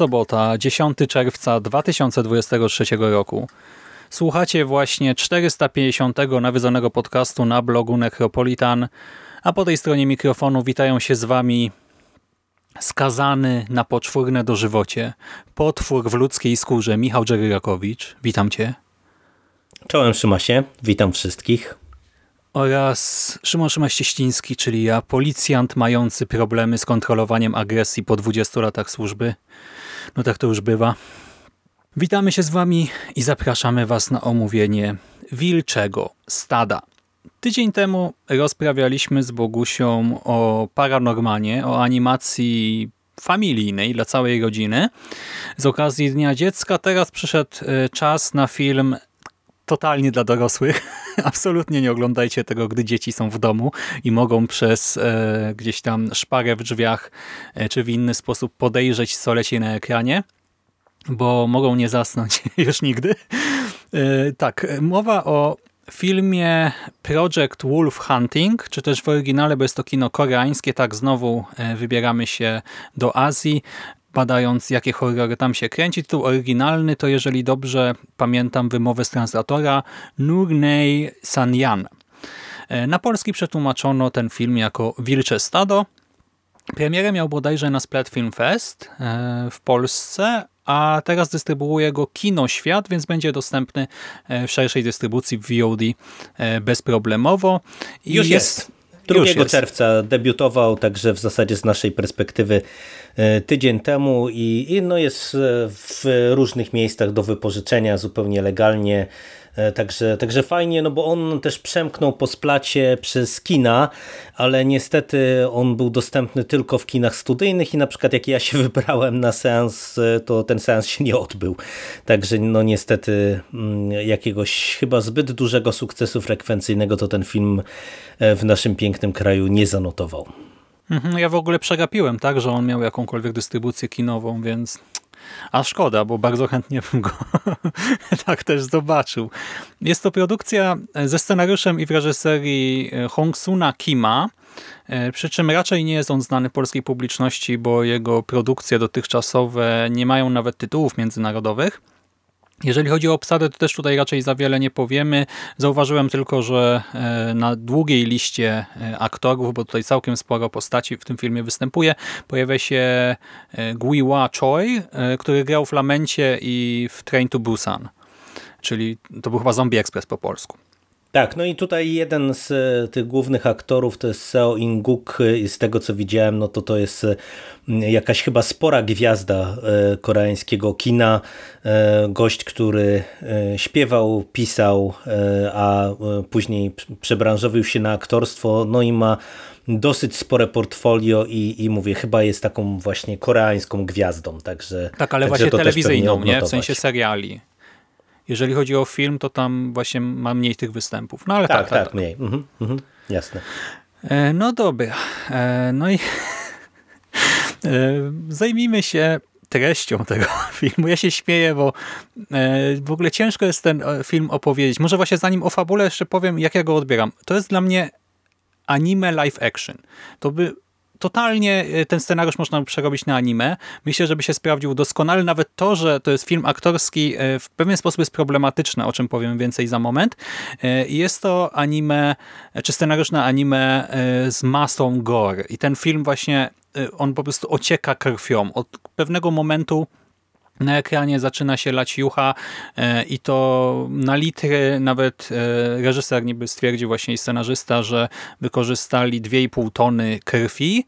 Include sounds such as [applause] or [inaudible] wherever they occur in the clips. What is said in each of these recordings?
Sobota, 10 czerwca 2023 roku. Słuchacie właśnie 450 nawiedzonego podcastu na blogu Necropolitan, a po tej stronie mikrofonu witają się z wami skazany na poczwórne dożywocie, potwór w ludzkiej skórze Michał Dżeryrakowicz. Witam cię. Czołem Szymasie, witam wszystkich. Oraz Szymon Szymaś-Cieściński, czyli ja, policjant mający problemy z kontrolowaniem agresji po 20 latach służby. No tak to już bywa. Witamy się z Wami i zapraszamy Was na omówienie wilczego stada. Tydzień temu rozprawialiśmy z Bogusią o Paranormanie, o animacji familijnej dla całej rodziny. Z okazji Dnia Dziecka teraz przyszedł e, czas na film totalnie dla dorosłych. [laughs] Absolutnie nie oglądajcie tego, gdy dzieci są w domu i mogą przez e, gdzieś tam szparę w drzwiach e, czy w inny sposób podejrzeć, co leci na ekranie bo mogą nie zasnąć [laughs] już nigdy. E, tak, mowa o filmie Project Wolf Hunting, czy też w oryginale, bo jest to kino koreańskie, tak znowu e, wybieramy się do Azji, badając jakie horrory tam się kręci. Tytuł oryginalny to, jeżeli dobrze pamiętam wymowę z translatora, Nurnei Sanyan. E, na polski przetłumaczono ten film jako Wilcze Stado. Premierę miał bodajże na Splat Film Fest w Polsce, a teraz dystrybuuje go Kino Świat, więc będzie dostępny e, w szerszej dystrybucji w VOD e, bezproblemowo. I Już jest. 2 czerwca debiutował, także w zasadzie z naszej perspektywy e, tydzień temu i, i no jest w różnych miejscach do wypożyczenia zupełnie legalnie. E, także, także fajnie, no bo on też przemknął po splacie przez kina, ale niestety on był dostępny tylko w kinach studyjnych i na przykład jak ja się [laughs] wybrałem na seans, e, to ten seans się nie odbył. Także no niestety mm, jakiegoś chyba zbyt dużego sukcesu frekwencyjnego to ten film e, w naszym pięknym kraju nie zanotował. Mhm, ja w ogóle przegapiłem, tak, że on miał jakąkolwiek dystrybucję kinową, więc a szkoda, bo bardzo chętnie bym go [laughs] tak też zobaczył. Jest to produkcja ze scenariuszem i w reżyserii Hong-Suna Kima, e, przy czym raczej nie jest on znany polskiej publiczności, bo jego produkcje dotychczasowe nie mają nawet tytułów międzynarodowych. Jeżeli chodzi o obsadę, to też tutaj raczej za wiele nie powiemy. Zauważyłem tylko, że e, na długiej liście e, aktorów, bo tutaj całkiem sporo postaci w tym filmie występuje, pojawia się e, Guiwa Choi, który grał w Lamencie i w Train to Busan, czyli to był chyba Zombie Express po polsku. Tak, no i tutaj jeden z e, tych głównych aktorów to jest Seo In-guk i z tego co widziałem, no to to jest e, jakaś chyba spora gwiazda e, koreańskiego kina, gość, który śpiewał, pisał, a później przebranżowił się na aktorstwo, no i ma dosyć spore portfolio i, i mówię, chyba jest taką właśnie koreańską gwiazdą, także Tak, ale także właśnie telewizyjną, nie? W sensie seriali. Jeżeli chodzi o film, to tam właśnie ma mniej tych występów. No ale tak, tak, tak, tak. mniej. Mhm, mhm, jasne. E, no dobra. E, no i [laughs] e, zajmijmy się treścią [laughs] tego filmu. Ja się śmieję, bo w ogóle ciężko jest ten film opowiedzieć. Może właśnie zanim o fabule jeszcze powiem, jak ja go odbieram. To jest dla mnie anime live action. To by totalnie e, ten scenariusz można przerobić na anime. Myślę, żeby się sprawdził doskonale. Nawet to, że to jest film aktorski e, w pewien sposób jest problematyczne, o czym powiem więcej za moment. E, jest to anime, czy scenariusz na anime z masą gore. I ten film właśnie, on po prostu ocieka krwią. Od pewnego momentu na ekranie zaczyna się lać jucha e, i to na litry nawet e, reżyser niby stwierdził właśnie i scenarzysta, że wykorzystali 2,5 tony krwi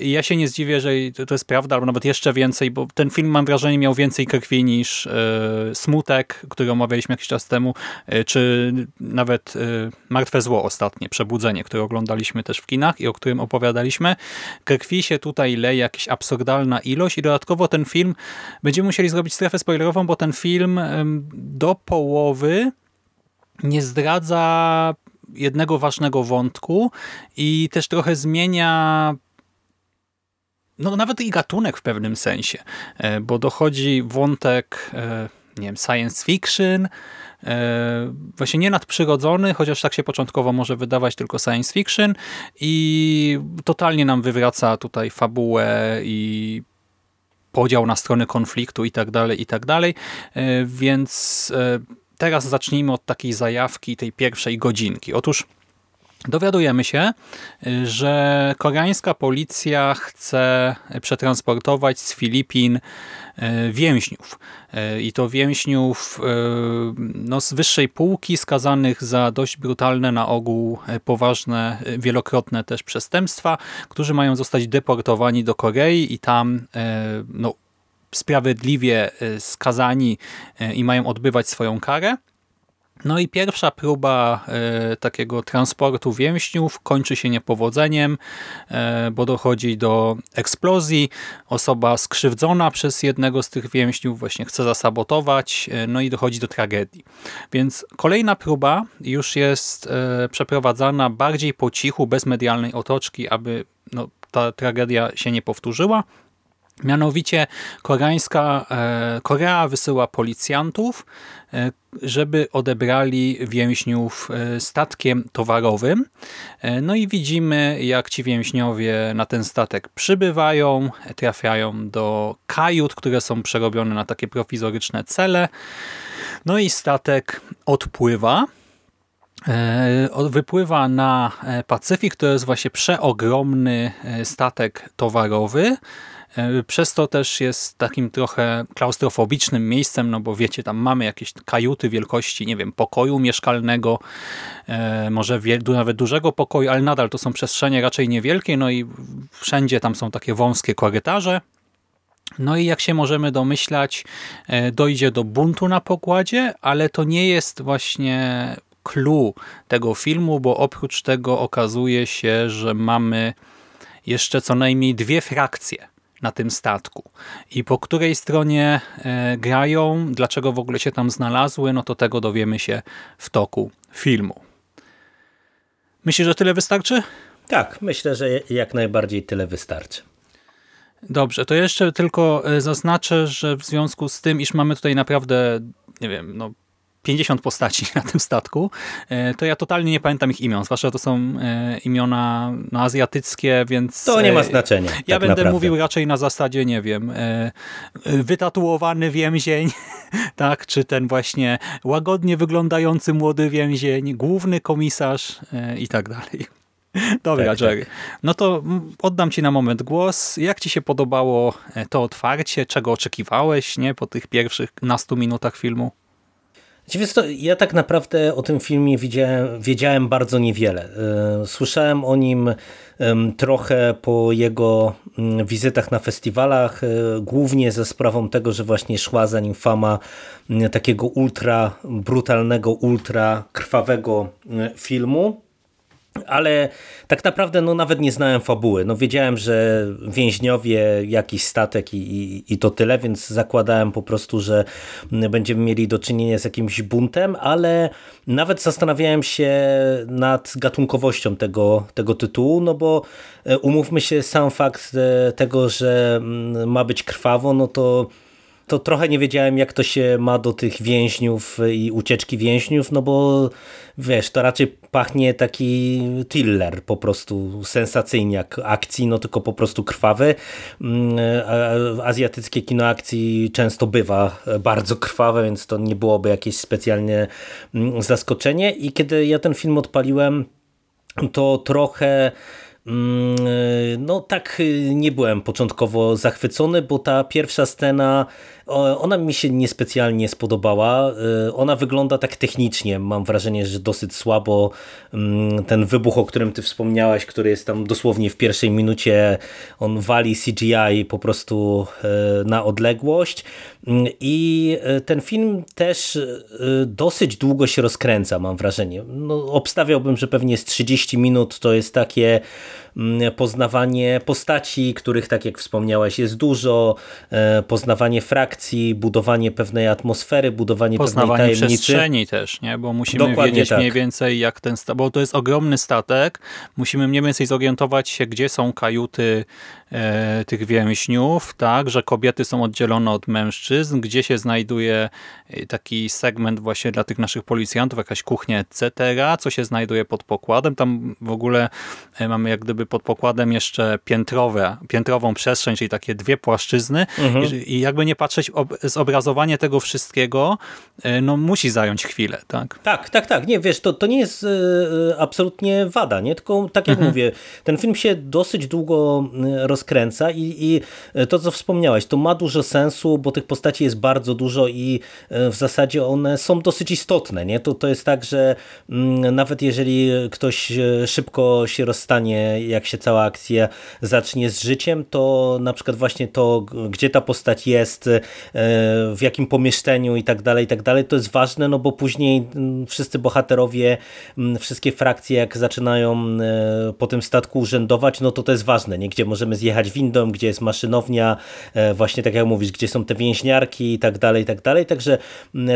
i ja się nie zdziwię, że to jest prawda, albo nawet jeszcze więcej, bo ten film mam wrażenie miał więcej krwi niż e, Smutek, który omawialiśmy jakiś czas temu, e, czy nawet e, Martwe Zło ostatnie, Przebudzenie, które oglądaliśmy też w kinach i o którym opowiadaliśmy. Krwi się tutaj leje jakaś absurdalna ilość i dodatkowo ten film, będziemy musieli zrobić strefę spoilerową, bo ten film do połowy nie zdradza jednego ważnego wątku i też trochę zmienia no nawet i gatunek w pewnym sensie, e, bo dochodzi wątek, e, nie wiem, science fiction, e, właśnie nie nadprzyrodzony, chociaż tak się początkowo może wydawać tylko science fiction i totalnie nam wywraca tutaj fabułę i podział na strony konfliktu i tak dalej, i tak dalej, więc teraz zacznijmy od takiej zajawki tej pierwszej godzinki. Otóż Dowiadujemy się, że koreańska policja chce przetransportować z Filipin e, więźniów. E, I to więźniów e, no, z wyższej półki, skazanych za dość brutalne, na ogół poważne, wielokrotne też przestępstwa, którzy mają zostać deportowani do Korei i tam no, sprawiedliwie skazani i mają odbywać swoją karę. No i pierwsza próba e, takiego transportu więźniów kończy się niepowodzeniem, e, bo dochodzi do eksplozji. Osoba skrzywdzona przez jednego z tych więźniów właśnie chce zasabotować, e, no i dochodzi do tragedii. Więc kolejna próba już jest e, przeprowadzana bardziej po cichu, bez medialnej otoczki, aby no, ta tragedia się nie powtórzyła. Mianowicie koreańska, e, Korea wysyła policjantów, e, żeby odebrali więźniów e, statkiem towarowym. No i widzimy, jak ci więźniowie na ten statek przybywają, trafiają do kajut, które są przerobione na takie prowizoryczne cele. No i statek odpływa. Wypływa na Pacyfik, to jest właśnie przeogromny statek towarowy, przez to też jest takim trochę klaustrofobicznym miejscem, no bo wiecie, tam mamy jakieś kajuty wielkości, nie wiem, pokoju mieszkalnego, e, może nawet dużego pokoju, ale nadal to są przestrzenie raczej niewielkie, no i wszędzie tam są takie wąskie korytarze. No i jak się możemy domyślać, e, dojdzie do buntu na pokładzie, ale to nie jest właśnie clue tego filmu, bo oprócz tego okazuje się, że mamy jeszcze co najmniej dwie frakcje na tym statku. I po której stronie e, grają, dlaczego w ogóle się tam znalazły, no to tego dowiemy się w toku filmu. Myślisz, że tyle wystarczy? Tak, myślę, że jak najbardziej tyle wystarczy. Dobrze, to jeszcze tylko e, zaznaczę, że w związku z tym, iż mamy tutaj naprawdę, nie wiem, no 50 postaci [laughs] na tym statku, e, to ja totalnie nie pamiętam ich imion, zwłaszcza to są e, imiona no, azjatyckie, więc... To nie ma e, znaczenia. Ja tak będę naprawdę. mówił raczej na zasadzie, nie wiem, wytatuowany więzień, [laughs] tak, czy ten właśnie łagodnie wyglądający młody więzień, główny komisarz i tak dalej. [laughs] Dobra, tak, Jerry. Tak. No to oddam Ci na moment głos. Jak Ci się podobało to otwarcie? Czego oczekiwałeś nie, po tych pierwszych nastu minutach filmu? Wiesz to, ja tak naprawdę o tym filmie wiedziałem, wiedziałem bardzo niewiele. E, słyszałem o nim trochę po jego mm, wizytach na festiwalach, e, głównie ze sprawą tego, że właśnie szła za nim fama mm, takiego ultra brutalnego, ultra krwawego mm, filmu ale tak naprawdę no, nawet nie znałem fabuły. No, wiedziałem, że więźniowie, jakiś statek i, i, i, to tyle, więc zakładałem po prostu, że będziemy mieli do czynienia z jakimś buntem, ale nawet zastanawiałem się nad gatunkowością tego, tego tytułu, no bo e, umówmy się, sam fakt e, tego, że mm, ma być krwawo, no to to trochę nie wiedziałem, jak to się ma do tych więźniów i ucieczki więźniów, no bo wiesz, to raczej pachnie taki thriller, po prostu sensacyjniak akcji, no tylko po prostu krwawy. Mm, azjatyckie kino akcji często bywa bardzo krwawe, więc to nie byłoby jakieś specjalnie mm, zaskoczenie i kiedy ja ten film odpaliłem, to trochę no tak nie byłem początkowo zachwycony, bo ta pierwsza scena, ona mi się niespecjalnie spodobała. Ona wygląda tak technicznie, mam wrażenie, że dosyć słabo. Mm, ten wybuch, o którym ty wspomniałaś, który jest tam dosłownie w pierwszej minucie, on wali CGI po prostu na odległość. Mm, I ten film też dosyć długo się rozkręca, mam wrażenie. No, obstawiałbym, że pewnie z 30 minut to jest takie mm, poznawanie postaci, których tak jak wspomniałaś jest dużo, poznawanie frakcji, budowanie pewnej atmosfery, budowanie poznawanie pewnej tajemnicy. przestrzeni też, nie? bo musimy Dokładnie wiedzieć tak. mniej więcej jak ten, bo to jest ogromny statek, musimy mniej więcej zorientować się, gdzie są kajuty e, tych więźniów, tak, że kobiety są oddzielone od mężczyzn, gdzie się znajduje e, taki segment właśnie dla tych naszych policjantów, jakaś kuchnia, etc., co się znajduje pod pokładem. Tam w ogóle e, mamy jak gdyby pod pokładem jeszcze piętrowe, piętrową przestrzeń, czyli takie dwie płaszczyzny mhm. I, i jakby nie patrzeć, ob, zobrazowanie tego wszystkiego e, no musi zająć chwilę, tak? Tak, tak, tak. Nie, wiesz, to, to nie jest y, absolutnie wada, nie? Tylko tak jak mhm. mówię, ten film się dosyć długo rozkręca i, i to, co wspomniałeś, to ma dużo sensu, bo tych postaci jest bardzo dużo i w zasadzie one są dosyć istotne, nie? To, to jest tak, że mm, nawet jeżeli ktoś szybko się rozstanie, jak się cała akcja zacznie z życiem, to na przykład właśnie to, gdzie ta postać jest, w jakim pomieszczeniu i tak dalej, i tak dalej, to jest ważne, no bo później mm, wszyscy bohaterowie, mm, wszystkie frakcje, jak zaczynają e, po tym statku urzędować, no to to jest ważne, nie? Gdzie możemy zjechać windą, gdzie jest maszynownia, właśnie tak jak mówisz, gdzie są te więźniarki i tak dalej, i tak dalej, także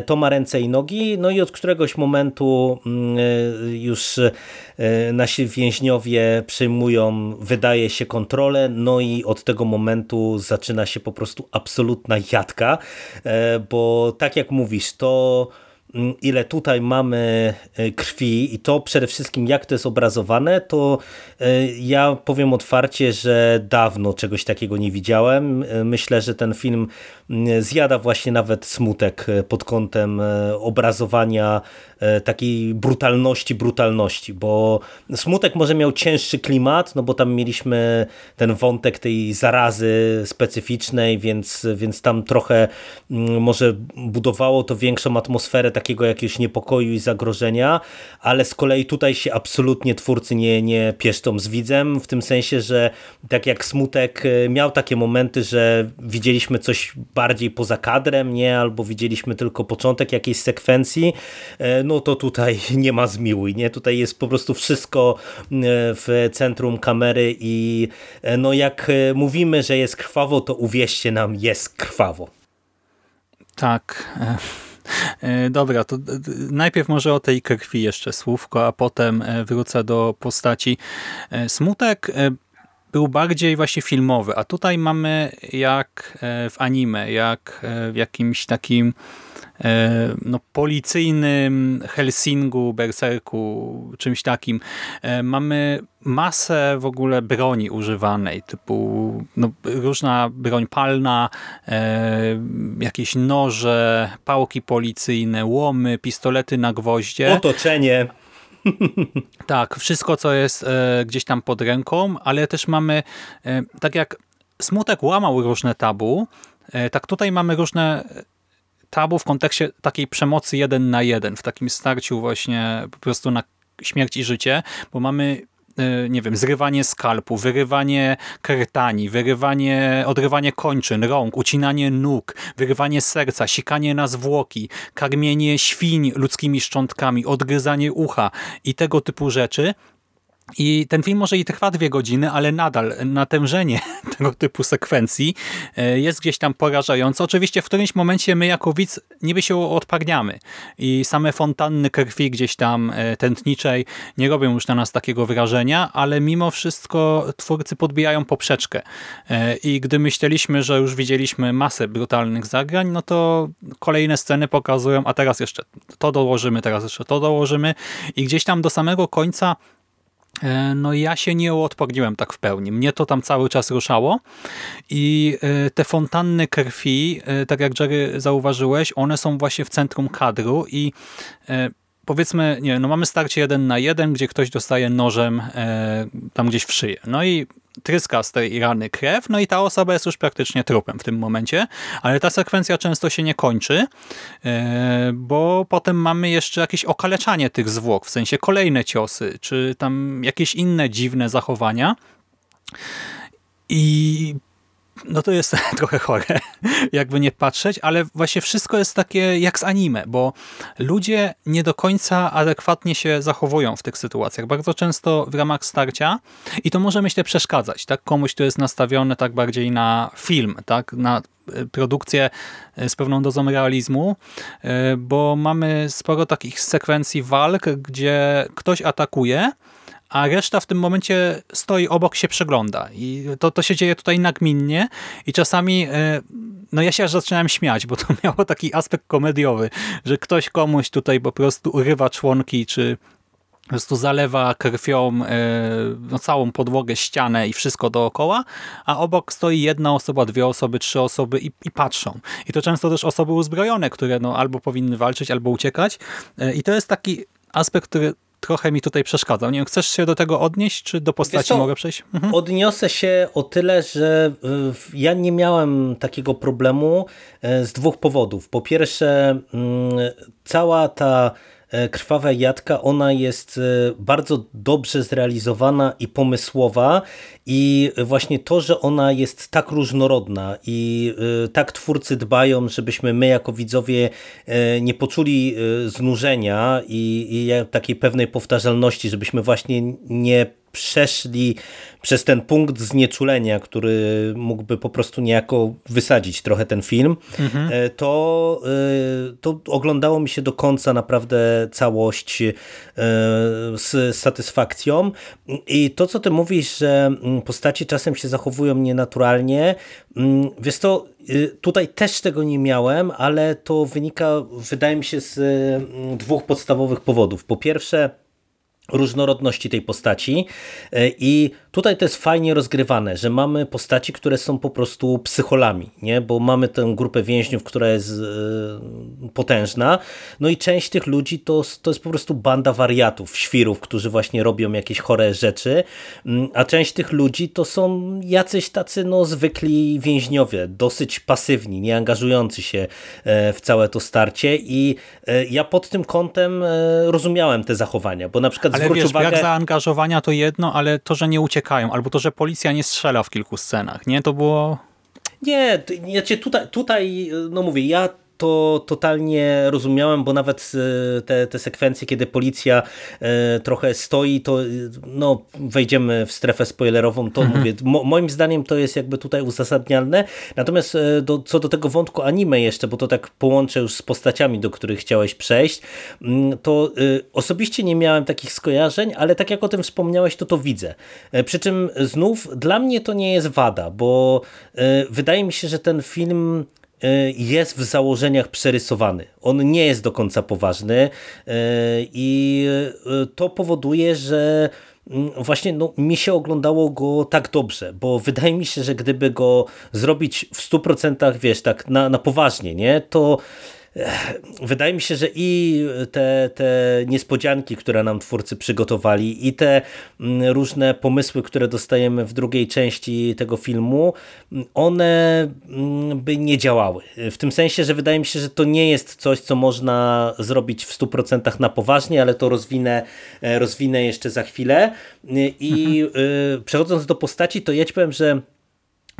to ma ręce i nogi, no i od któregoś momentu już e, nasi więźniowie przejmują, wydaje się, kontrolę, no i od tego momentu zaczyna się po prostu absolutna jadka, e, bo tak jak mówisz, to Mm, ile tutaj mamy e, krwi i to przede wszystkim jak to jest obrazowane, to e, ja powiem otwarcie, że dawno czegoś takiego nie widziałem. Myślę, że ten film zjada właśnie nawet smutek pod kątem obrazowania takiej brutalności, brutalności, bo smutek może miał cięższy klimat, no bo tam mieliśmy ten wątek tej zarazy specyficznej, więc, więc tam trochę mm, może budowało to większą atmosferę takiego jakiegoś niepokoju i zagrożenia, ale z kolei tutaj się absolutnie twórcy nie, nie pieszczą z widzem, w tym sensie, że tak jak Smutek e, miał takie momenty, że widzieliśmy coś bardziej poza kadrem, nie, albo widzieliśmy tylko początek jakiejś sekwencji, e, no to tutaj [laughs] nie ma zmiłuj, nie, tutaj jest po prostu wszystko e, w centrum kamery i no jak mówimy, że jest krwawo, to uwierzcie nam, jest krwawo. Tak. E, dobra, to najpierw może o tej krwi jeszcze słówko, a potem e, wrócę do postaci. E, smutek był bardziej właśnie filmowy, a tutaj mamy jak w anime, jak w jakimś takim E, no, policyjnym Helsingu, Berserku, czymś takim. E, mamy masę w ogóle broni używanej, typu no, różna broń palna, e, jakieś noże, pałki policyjne, łomy, pistolety na gwoździe. Otoczenie. Tak, wszystko co jest e, gdzieś tam pod ręką, ale też mamy, e, tak jak Smutek łamał różne tabu, e, tak tutaj mamy różne tabu w kontekście takiej przemocy jeden na jeden, w takim starciu właśnie po prostu na śmierć i życie, bo mamy nie wiem, zrywanie skalpu, wyrywanie krtani, wyrywanie, odrywanie kończyn, rąk, ucinanie nóg, wyrywanie serca, sikanie na zwłoki, karmienie świń ludzkimi szczątkami, odgryzanie ucha i tego typu rzeczy, i ten film może i trwa dwie godziny, ale nadal natężenie [laughs] tego typu sekwencji e, jest gdzieś tam porażające. Oczywiście w którymś momencie my jako widz niby się odparniamy i same fontanny krwi gdzieś tam e, tętniczej nie robią już na nas takiego wrażenia, ale mimo wszystko twórcy podbijają poprzeczkę. E, I gdy myśleliśmy, że już widzieliśmy masę brutalnych zagrań, no to kolejne sceny pokazują, a teraz jeszcze to dołożymy, teraz jeszcze to dołożymy i gdzieś tam do samego końca no ja się nie uodporniłem tak w pełni. Mnie to tam cały czas ruszało i e, te fontanny krwi, e, tak jak Jerry zauważyłeś, one są właśnie w centrum kadru i powiedzmy, nie no mamy starcie jeden na jeden, gdzie ktoś dostaje nożem e, tam gdzieś w szyję. No i tryska z tej rany krew, no i ta osoba jest już praktycznie trupem w tym momencie, ale ta sekwencja często się nie kończy, e, bo potem mamy jeszcze jakieś okaleczanie tych zwłok, w sensie kolejne ciosy, czy tam jakieś inne dziwne zachowania. I no to jest [laughs] trochę chore, jakby nie patrzeć, ale właśnie wszystko jest takie jak z anime, bo ludzie nie do końca adekwatnie się zachowują w tych sytuacjach. Bardzo często w ramach starcia i to może myślę przeszkadzać, tak? Komuś, kto jest nastawiony tak bardziej na film, tak? Na e, produkcję e, z pewną dozą realizmu, e, bo mamy sporo takich sekwencji walk, gdzie ktoś atakuje, a reszta w tym momencie stoi obok, się przegląda. I to, to się dzieje tutaj nagminnie i czasami e, no ja się aż zaczynałem śmiać, bo to [laughs] miało taki aspekt komediowy, że ktoś komuś tutaj po prostu urywa członki, czy po prostu zalewa krwią e, no, całą podłogę, ścianę i wszystko dookoła, a obok stoi jedna osoba, dwie osoby, trzy osoby i, i patrzą. I to często też osoby uzbrojone, które no, albo powinny walczyć, albo uciekać. E, I to jest taki aspekt, który trochę mi tutaj przeszkadzał. Nie wiem, chcesz się do tego odnieść, czy do postaci mogę przejść? Mhm. Odniosę się o tyle, że ja nie miałem takiego problemu e, z dwóch powodów. Po pierwsze, mm, cała ta E, Krwawa Jadka, ona jest e, bardzo dobrze zrealizowana i pomysłowa i właśnie to, że ona jest tak różnorodna i e, tak twórcy dbają, żebyśmy my jako widzowie nie poczuli znużenia i, i takiej pewnej powtarzalności, żebyśmy właśnie nie przeszli przez ten punkt znieczulenia, który mógłby po prostu niejako wysadzić trochę ten film, mhm. E, to, e, to oglądało mi się do końca naprawdę całość e, z satysfakcją. I to, co ty mówisz, że mm, postaci czasem się zachowują nienaturalnie, mm, wiesz to, tutaj też tego nie miałem, ale to wynika, wydaje mi się, z dwóch podstawowych powodów. Po pierwsze, różnorodności tej postaci e, i tutaj to jest fajnie rozgrywane, że mamy postaci, które są po prostu psycholami, nie? bo mamy tę grupę więźniów, która jest e, potężna, no i część tych ludzi to, to jest po prostu banda wariatów, świrów, którzy właśnie robią jakieś chore rzeczy, mm, a część tych ludzi to są jacyś tacy no, zwykli więźniowie, dosyć pasywni, nie angażujący się e, w całe to starcie. I ja pod tym kątem rozumiałem te zachowania, bo na przykład ale wiesz, uwagę... brak zaangażowania to jedno, ale to, że nie uciekają, albo to, że policja nie strzela w kilku scenach, nie? To było... Nie, tutaj, tutaj, no mówię, ja to totalnie rozumiałem, bo nawet e, te, te sekwencje, kiedy policja e, trochę stoi, to no, wejdziemy w strefę spoilerową, to mhm. mówię, mo, moim zdaniem to jest jakby tutaj uzasadnialne. Natomiast e, do, co do tego wątku anime jeszcze, bo to tak połączę już z postaciami, do których chciałeś przejść, mm, to osobiście nie miałem takich skojarzeń, ale tak jak o tym wspomniałeś, to to widzę. Przy czym znów dla mnie to nie jest wada, bo wydaje mi się, że ten film jest w założeniach przerysowany. On nie jest do końca poważny y, i y, to powoduje, że mm, właśnie no, mi się oglądało go tak dobrze, bo wydaje mi się, że gdyby go zrobić w 100% wiesz, tak na, na poważnie, nie, to wydaje mi się, że i te, te niespodzianki, które nam twórcy przygotowali i te mm, różne pomysły, które dostajemy w drugiej części tego filmu, one mm, by nie działały. W tym sensie, że wydaje mi się, że to nie jest coś, co można zrobić w 100% na poważnie, ale to rozwinę, e, rozwinę jeszcze za chwilę. I mhm. Y, przechodząc do postaci, to ja ci powiem, że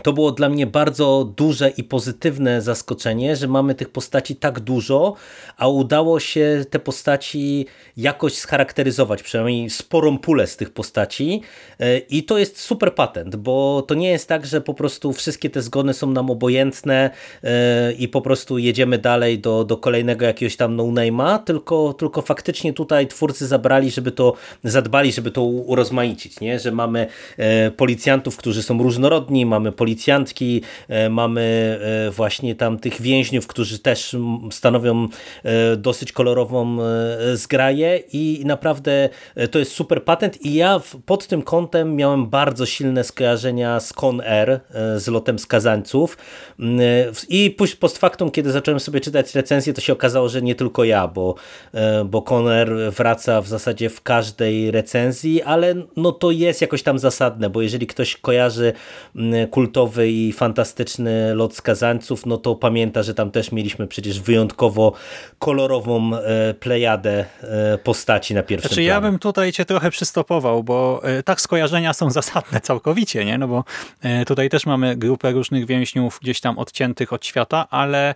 to było dla mnie bardzo duże i pozytywne zaskoczenie, że mamy tych postaci tak dużo, a udało się te postaci jakoś scharakteryzować, przynajmniej sporą pulę z tych postaci e, i to jest super patent, bo to nie jest tak, że po prostu wszystkie te zgony są nam obojętne e, i po prostu jedziemy dalej do, do kolejnego jakiegoś tam no-name'a, tylko, tylko faktycznie tutaj twórcy zabrali, żeby to, zadbali, żeby to urozmaicić, nie? że mamy e, policjantów, którzy są różnorodni, mamy policjantów, policjantki, mamy właśnie tam tych więźniów, którzy też stanowią dosyć kolorową zgraję i naprawdę to jest super patent i ja pod tym kątem miałem bardzo silne skojarzenia z Con Air, z lotem skazańców. I post factum, kiedy zacząłem sobie czytać recenzję, to się okazało, że nie tylko ja, bo, bo Conner wraca w zasadzie w każdej recenzji, ale no to jest jakoś tam zasadne, bo jeżeli ktoś kojarzy mm, kultowy i fantastyczny lot skazańców, no to pamięta, że tam też mieliśmy przecież wyjątkowo kolorową e, plejadę e, postaci na pierwszym znaczy, planie. Ja bym tutaj cię trochę przystopował, bo e, tak skojarzenia są [laughs] zasadne całkowicie, nie? No bo tutaj też mamy grupę różnych więźniów gdzieś tam odciętych od świata, ale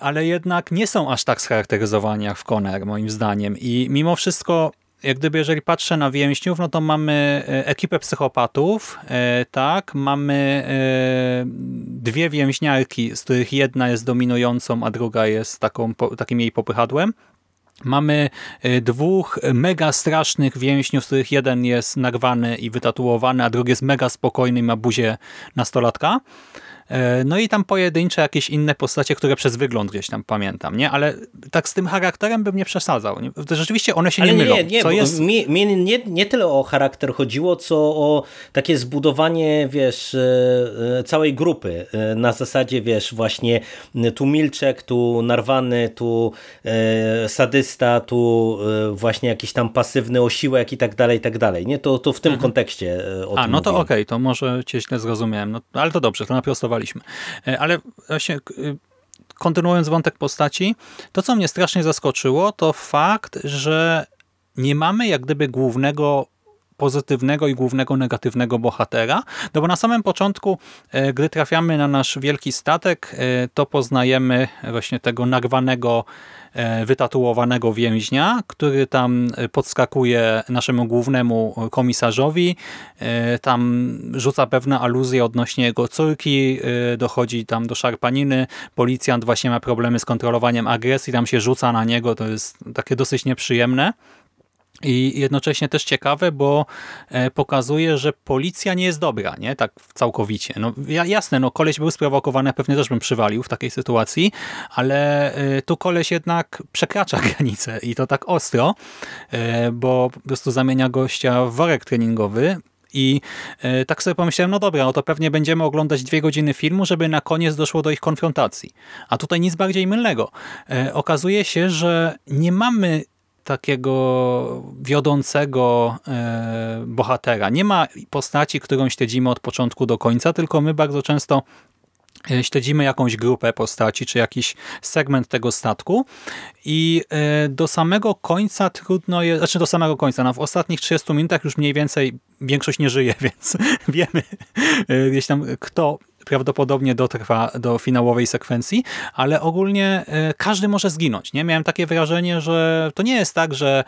ale jednak nie są aż tak scharakteryzowani jak w Conner, moim zdaniem. I mimo wszystko jak gdyby jeżeli patrzę na więźniów, no to mamy e, ekipę psychopatów, e, tak, mamy e, dwie więźniarki, z których jedna jest dominującą, a druga jest taką, takim jej popychadłem. Mamy dwóch mega strasznych więźniów, z których jeden jest narwany i wytatuowany, a drugi jest mega spokojny i ma buzię nastolatka. E, no i tam pojedyncze jakieś inne postacie, które przez wygląd gdzieś tam pamiętam, nie? Ale tak z tym charakterem bym nie przesadzał. Rzeczywiście one się Ale nie mylą. Nie, nie, co jest... mi, mi nie, nie tyle o charakter chodziło, co o takie zbudowanie, wiesz, e, e, całej grupy. Na zasadzie, wiesz, właśnie tu Milczek, tu Narwany, tu sadysta, tu właśnie jakiś tam pasywny osiłek i tak dalej, i tak dalej. Nie? To, to w tym mhm. kontekście o A, no to okej, okay, to może cię źle zrozumiałem. No, ale to dobrze, to naprostowałem E, ale właśnie y, kontynuując wątek postaci, to co mnie strasznie zaskoczyło, to fakt, że nie mamy jak gdyby głównego pozytywnego i głównego negatywnego bohatera, no bo na samym początku, e, gdy trafiamy na nasz wielki statek, e, to poznajemy właśnie tego narwanego E, wytatuowanego więźnia, który tam podskakuje naszemu głównemu komisarzowi, tam rzuca pewne aluzje odnośnie jego córki, dochodzi tam do szarpaniny, policjant właśnie ma problemy z kontrolowaniem agresji, tam się rzuca na niego, to jest takie dosyć nieprzyjemne. I jednocześnie też ciekawe, bo e, pokazuje, że policja nie jest dobra, nie? Tak całkowicie. No jasne, no koleś był sprowokowany, pewnie też bym przywalił w takiej sytuacji, ale e, tu koleś jednak przekracza [laughs] granicę i to tak ostro, e, bo po prostu zamienia gościa w worek treningowy i tak sobie pomyślałem, no dobra, no to pewnie będziemy oglądać dwie godziny filmu, żeby na koniec doszło do ich konfrontacji. A tutaj nic bardziej mylnego. Okazuje się, że nie mamy takiego wiodącego e, bohatera. Nie ma postaci, którą śledzimy od początku do końca, tylko my bardzo często e, śledzimy jakąś grupę postaci, czy jakiś segment tego statku i e, do samego końca trudno jest, znaczy do samego końca, no w ostatnich 30 minutach już mniej więcej większość nie żyje, [laughs] więc wiemy gdzieś tam kto prawdopodobnie dotrwa do finałowej sekwencji, ale ogólnie e, każdy może zginąć. Nie Miałem takie wrażenie, że to nie jest tak, że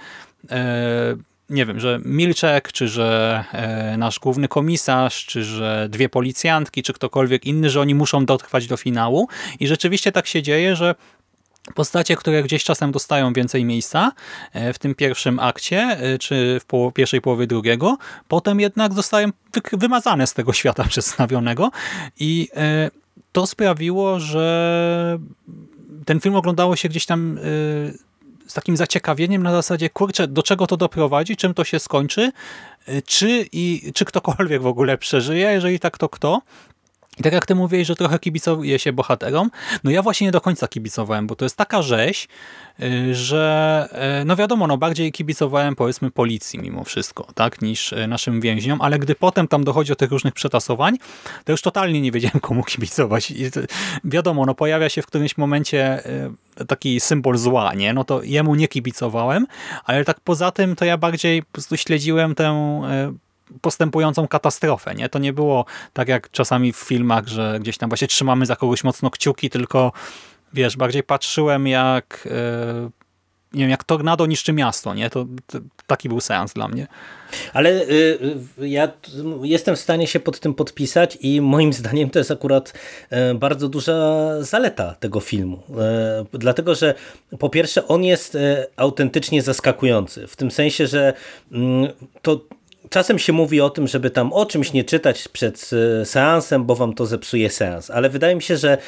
e, nie wiem, że Milczek, czy że e, nasz główny komisarz, czy że dwie policjantki, czy ktokolwiek inny, że oni muszą dotrwać do finału i rzeczywiście tak się dzieje, że Postacie, które gdzieś czasem dostają więcej miejsca e, w tym pierwszym akcie, e, czy w poł pierwszej połowie drugiego, potem jednak zostają wy wymazane z tego świata [laughs] przedstawionego i e, to sprawiło, że ten film oglądało się gdzieś tam z takim zaciekawieniem na zasadzie, kurczę, do czego to doprowadzi, czym to się skończy, czy, i, czy ktokolwiek w ogóle przeżyje, jeżeli tak, to kto. I tak jak ty mówiłeś, że trochę kibicuje się bohaterom, no ja właśnie nie do końca kibicowałem, bo to jest taka rzeź, y, że y, no wiadomo, no bardziej kibicowałem powiedzmy policji mimo wszystko, tak, niż y, naszym więźniom, ale gdy potem tam dochodzi do tych różnych przetasowań, to już totalnie nie wiedziałem komu kibicować. I wiadomo, no pojawia się w którymś momencie taki symbol zła, nie? No to jemu nie kibicowałem, ale tak poza tym to ja bardziej po prostu śledziłem tę postępującą katastrofę. Nie? To nie było tak jak czasami w filmach, że gdzieś tam właśnie trzymamy za kogoś mocno kciuki, tylko wiesz, bardziej patrzyłem jak e, nie wiem, jak tornado niszczy miasto, nie? To, to taki był seans dla mnie. Ale y, y, ja jestem w stanie się pod tym podpisać i moim [laughs] zdaniem to jest akurat y, bardzo duża zaleta tego filmu. Y, dlatego, że po pierwsze on jest autentycznie zaskakujący. W tym sensie, że mm, to czasem się mówi o tym, żeby tam o czymś nie czytać przed seansem, bo wam to zepsuje seans, ale wydaje mi się, że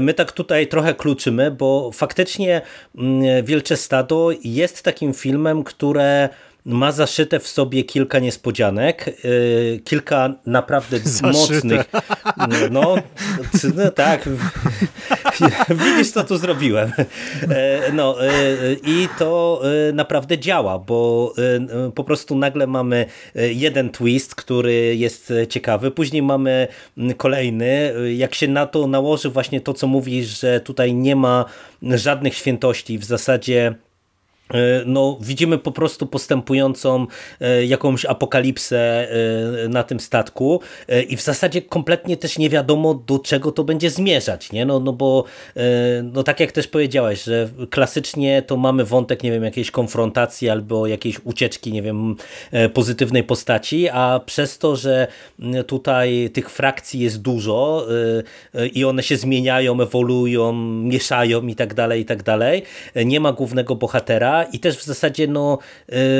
my tak tutaj trochę kluczymy, bo faktycznie mm, Wielcze Stado jest takim filmem, które ma zaszyte w sobie kilka niespodzianek, y, kilka naprawdę [laughs] mocnych. No, no tak, [laughs] widzisz co tu zrobiłem. E, no e, i to e, naprawdę działa, bo po prostu nagle mamy jeden twist, który jest ciekawy, później mamy kolejny. Jak się na to nałoży właśnie to, co mówisz, że tutaj nie ma żadnych świętości, w zasadzie no, widzimy po prostu postępującą e, jakąś apokalipsę e, na tym statku i w zasadzie kompletnie też nie wiadomo do czego to będzie zmierzać, nie? No, no bo no tak jak też powiedziałeś, że klasycznie to mamy wątek, nie wiem, jakiejś konfrontacji albo jakiejś ucieczki, nie wiem, pozytywnej postaci, a przez to, że tutaj tych frakcji jest dużo i one się zmieniają, ewoluują, mieszają i tak dalej, i tak dalej, nie ma głównego bohatera, i też w zasadzie no,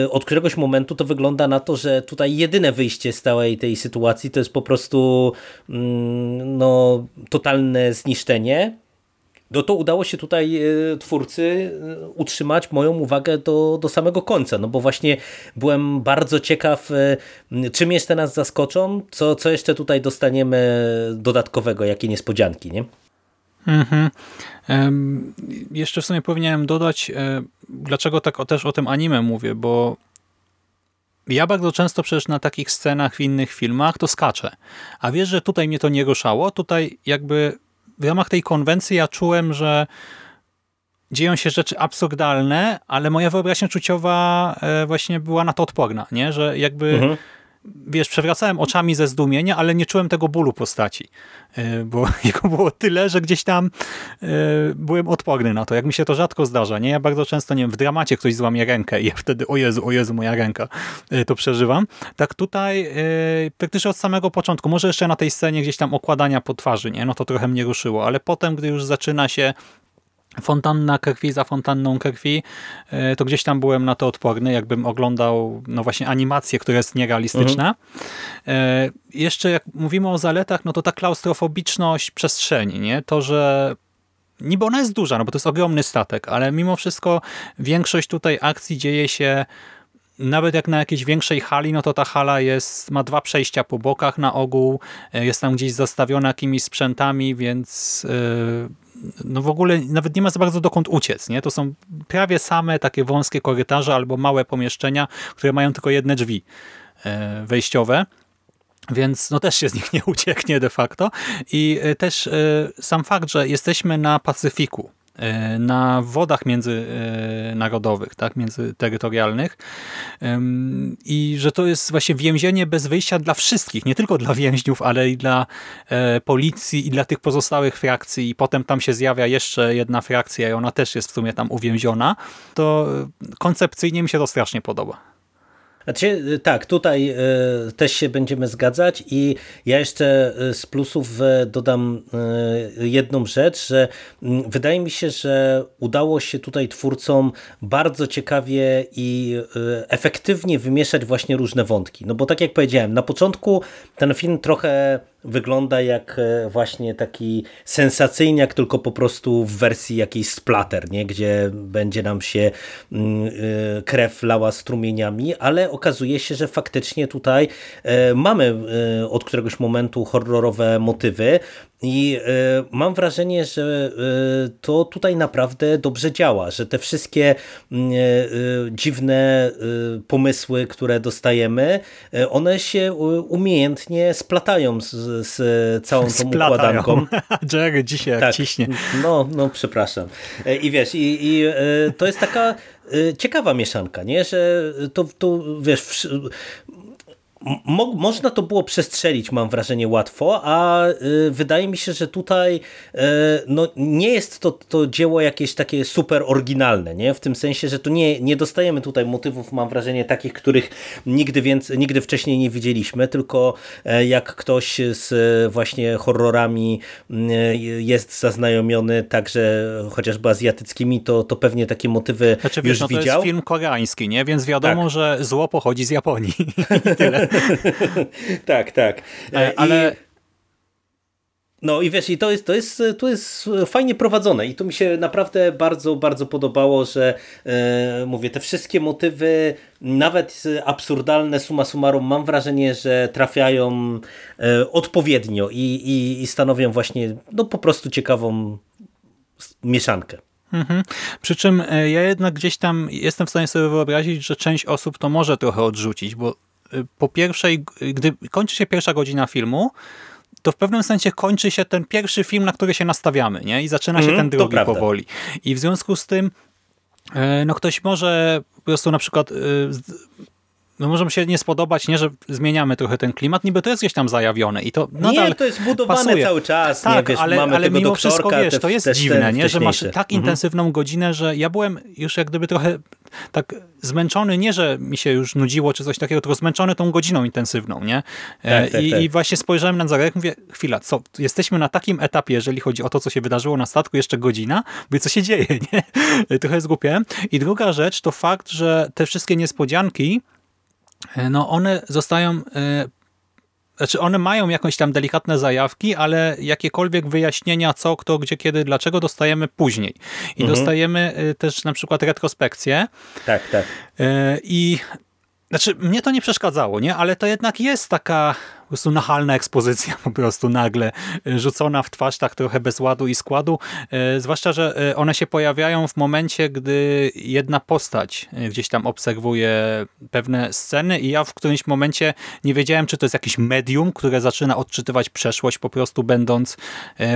y, od któregoś momentu to wygląda na to, że tutaj jedyne wyjście z całej tej sytuacji to jest po prostu mm, no, totalne zniszczenie. No to udało się tutaj y, twórcy y, utrzymać moją uwagę do, do samego końca, no bo właśnie byłem bardzo ciekaw, czym jeszcze nas zaskoczą, co, co jeszcze tutaj dostaniemy dodatkowego, jakie niespodzianki, nie? Mhm. Jeszcze w sumie powinienem dodać, e, dlaczego tak też o tym anime mówię, bo ja bardzo często przecież na takich scenach w innych filmach to skaczę. A wiesz, że tutaj mnie to nie ruszało? Tutaj jakby w ramach tej konwencji ja czułem, że dzieją się rzeczy absurdalne, ale moja wyobraźnia czuciowa e, właśnie była na to odporna, nie? że jakby mhm wiesz, przewracałem oczami ze zdumienia, ale nie czułem tego bólu postaci, e, bo [laughs] jego było tyle, że gdzieś tam e, byłem odporny na to, jak mi się to rzadko zdarza, nie? Ja bardzo często, nie wiem, w dramacie ktoś złamie rękę i ja wtedy, o Jezu, o Jezu, moja ręka, e, to przeżywam. Tak tutaj praktycznie od samego początku, może jeszcze na tej scenie gdzieś tam okładania po twarzy, nie? No to trochę mnie ruszyło, ale potem, gdy już zaczyna się fontanna krwi za fontanną krwi, e, to gdzieś tam byłem na to odporny, jakbym oglądał no właśnie animację, która jest nierealistyczna. Mhm. Jeszcze jak mówimy o zaletach, no to ta klaustrofobiczność przestrzeni, nie? To, że niby ona jest duża, no bo to jest ogromny statek, ale mimo wszystko większość tutaj akcji dzieje się nawet jak na jakiejś większej hali, no to ta hala jest, ma dwa przejścia po bokach na ogół, e, jest tam gdzieś zastawiona jakimiś sprzętami, więc no w ogóle nawet nie ma za bardzo dokąd uciec. Nie? To są prawie same takie wąskie korytarze albo małe pomieszczenia, które mają tylko jedne drzwi e, wejściowe. Więc no też się z nich nie ucieknie de facto. I e, też e, sam fakt, że jesteśmy na Pacyfiku, na wodach międzynarodowych, tak, międzyterytorialnych i że to jest właśnie więzienie bez wyjścia dla wszystkich, nie tylko dla więźniów, ale i dla e, policji i dla tych pozostałych frakcji. I potem tam się zjawia jeszcze jedna frakcja i ona też jest w sumie tam uwięziona, to koncepcyjnie mi się to strasznie podoba. Znaczy, y, tak, tutaj y, też się będziemy zgadzać i ja jeszcze y, z plusów dodam jedną rzecz, że wydaje mi się, że udało się tutaj twórcom bardzo ciekawie i efektywnie wymieszać właśnie różne wątki. No bo tak jak powiedziałem, na początku ten film trochę wygląda jak e, właśnie taki sensacyjniak, tylko po prostu w wersji jakiejś splatter, nie? gdzie będzie nam się mm, e, krew lała strumieniami, ale okazuje się, że faktycznie tutaj e, mamy od któregoś momentu horrorowe motywy, i mam wrażenie, że to tutaj naprawdę dobrze działa, że te wszystkie y, dziwne pomysły, które dostajemy, one się umiejętnie splatają z, z całą tą splatają. układanką. [laughs] Jerry dzisiaj tak, ciśnie. No, no, przepraszam. E, I wiesz, i, i to jest taka ciekawa mieszanka, nie? że to, to wiesz, Mo można to było przestrzelić, mam wrażenie, łatwo, a y, wydaje mi się, że tutaj y, no, nie jest to, to dzieło jakieś takie super oryginalne, nie? w tym sensie, że tu nie, nie dostajemy tutaj motywów, mam wrażenie, takich, których nigdy, więc, nigdy wcześniej nie widzieliśmy, tylko e, jak ktoś z właśnie horrorami y, jest zaznajomiony także chociażby azjatyckimi, to, to pewnie takie motywy znaczy, wiesz, już no, widział. To jest film koreański, nie? więc wiadomo, tak. że zło pochodzi z Japonii. [laughs] tyle. [laughs] tak, tak. E, ale... I... No i wiesz, i to jest, to, jest, to jest fajnie prowadzone i to mi się naprawdę bardzo, bardzo podobało, że e, mówię, te wszystkie motywy, nawet absurdalne suma summarum, mam wrażenie, że trafiają e, odpowiednio i, i, i stanowią właśnie no, po prostu ciekawą mieszankę. Mhm. Przy czym e, ja jednak gdzieś tam jestem w stanie sobie wyobrazić, że część osób to może trochę odrzucić, bo po pierwszej, gdy kończy się pierwsza godzina filmu, to w pewnym sensie kończy się ten pierwszy film, na który się nastawiamy, nie? I zaczyna się mm, ten drugi powoli. I w związku z tym e, no ktoś może po prostu na przykład e, no możemy się nie spodobać, nie, że zmieniamy trochę ten klimat, niby to jest gdzieś tam zajawione i to nadal Nie, to jest budowane pasuje. cały czas, tak, nie, wiesz, ale, mamy ale tego mimo wszystko, wiesz, to jest dziwne, nie, że masz tak mhm. intensywną godzinę, że ja byłem już jak gdyby trochę tak zmęczony, nie, że mi się już nudziło czy coś takiego, tylko zmęczony tą godziną intensywną, nie? E, tak, tak, I, tak. I właśnie spojrzałem na zegarek, mówię, chwila, co, jesteśmy na takim etapie, jeżeli chodzi o to, co się wydarzyło na statku, jeszcze godzina, mówię, co się dzieje, [laughs] nie? Trochę zgłupiałem. I druga rzecz to fakt, że te wszystkie niespodzianki E, no one zostają e, znaczy one mają jakąś tam delikatne zajawki, ale jakiekolwiek wyjaśnienia co, kto, gdzie, kiedy, dlaczego dostajemy później. I mhm. dostajemy e, też na przykład retrospekcję. Tak, tak. I znaczy mnie to nie przeszkadzało, nie? ale to jednak jest taka po prostu nachalna ekspozycja po prostu nagle e, rzucona w twarz tak trochę bez ładu i składu. E, zwłaszcza, że e, one się pojawiają w momencie, gdy jedna postać gdzieś tam obserwuje pewne sceny i ja w którymś momencie nie wiedziałem, czy to jest jakiś medium, które zaczyna odczytywać przeszłość po prostu będąc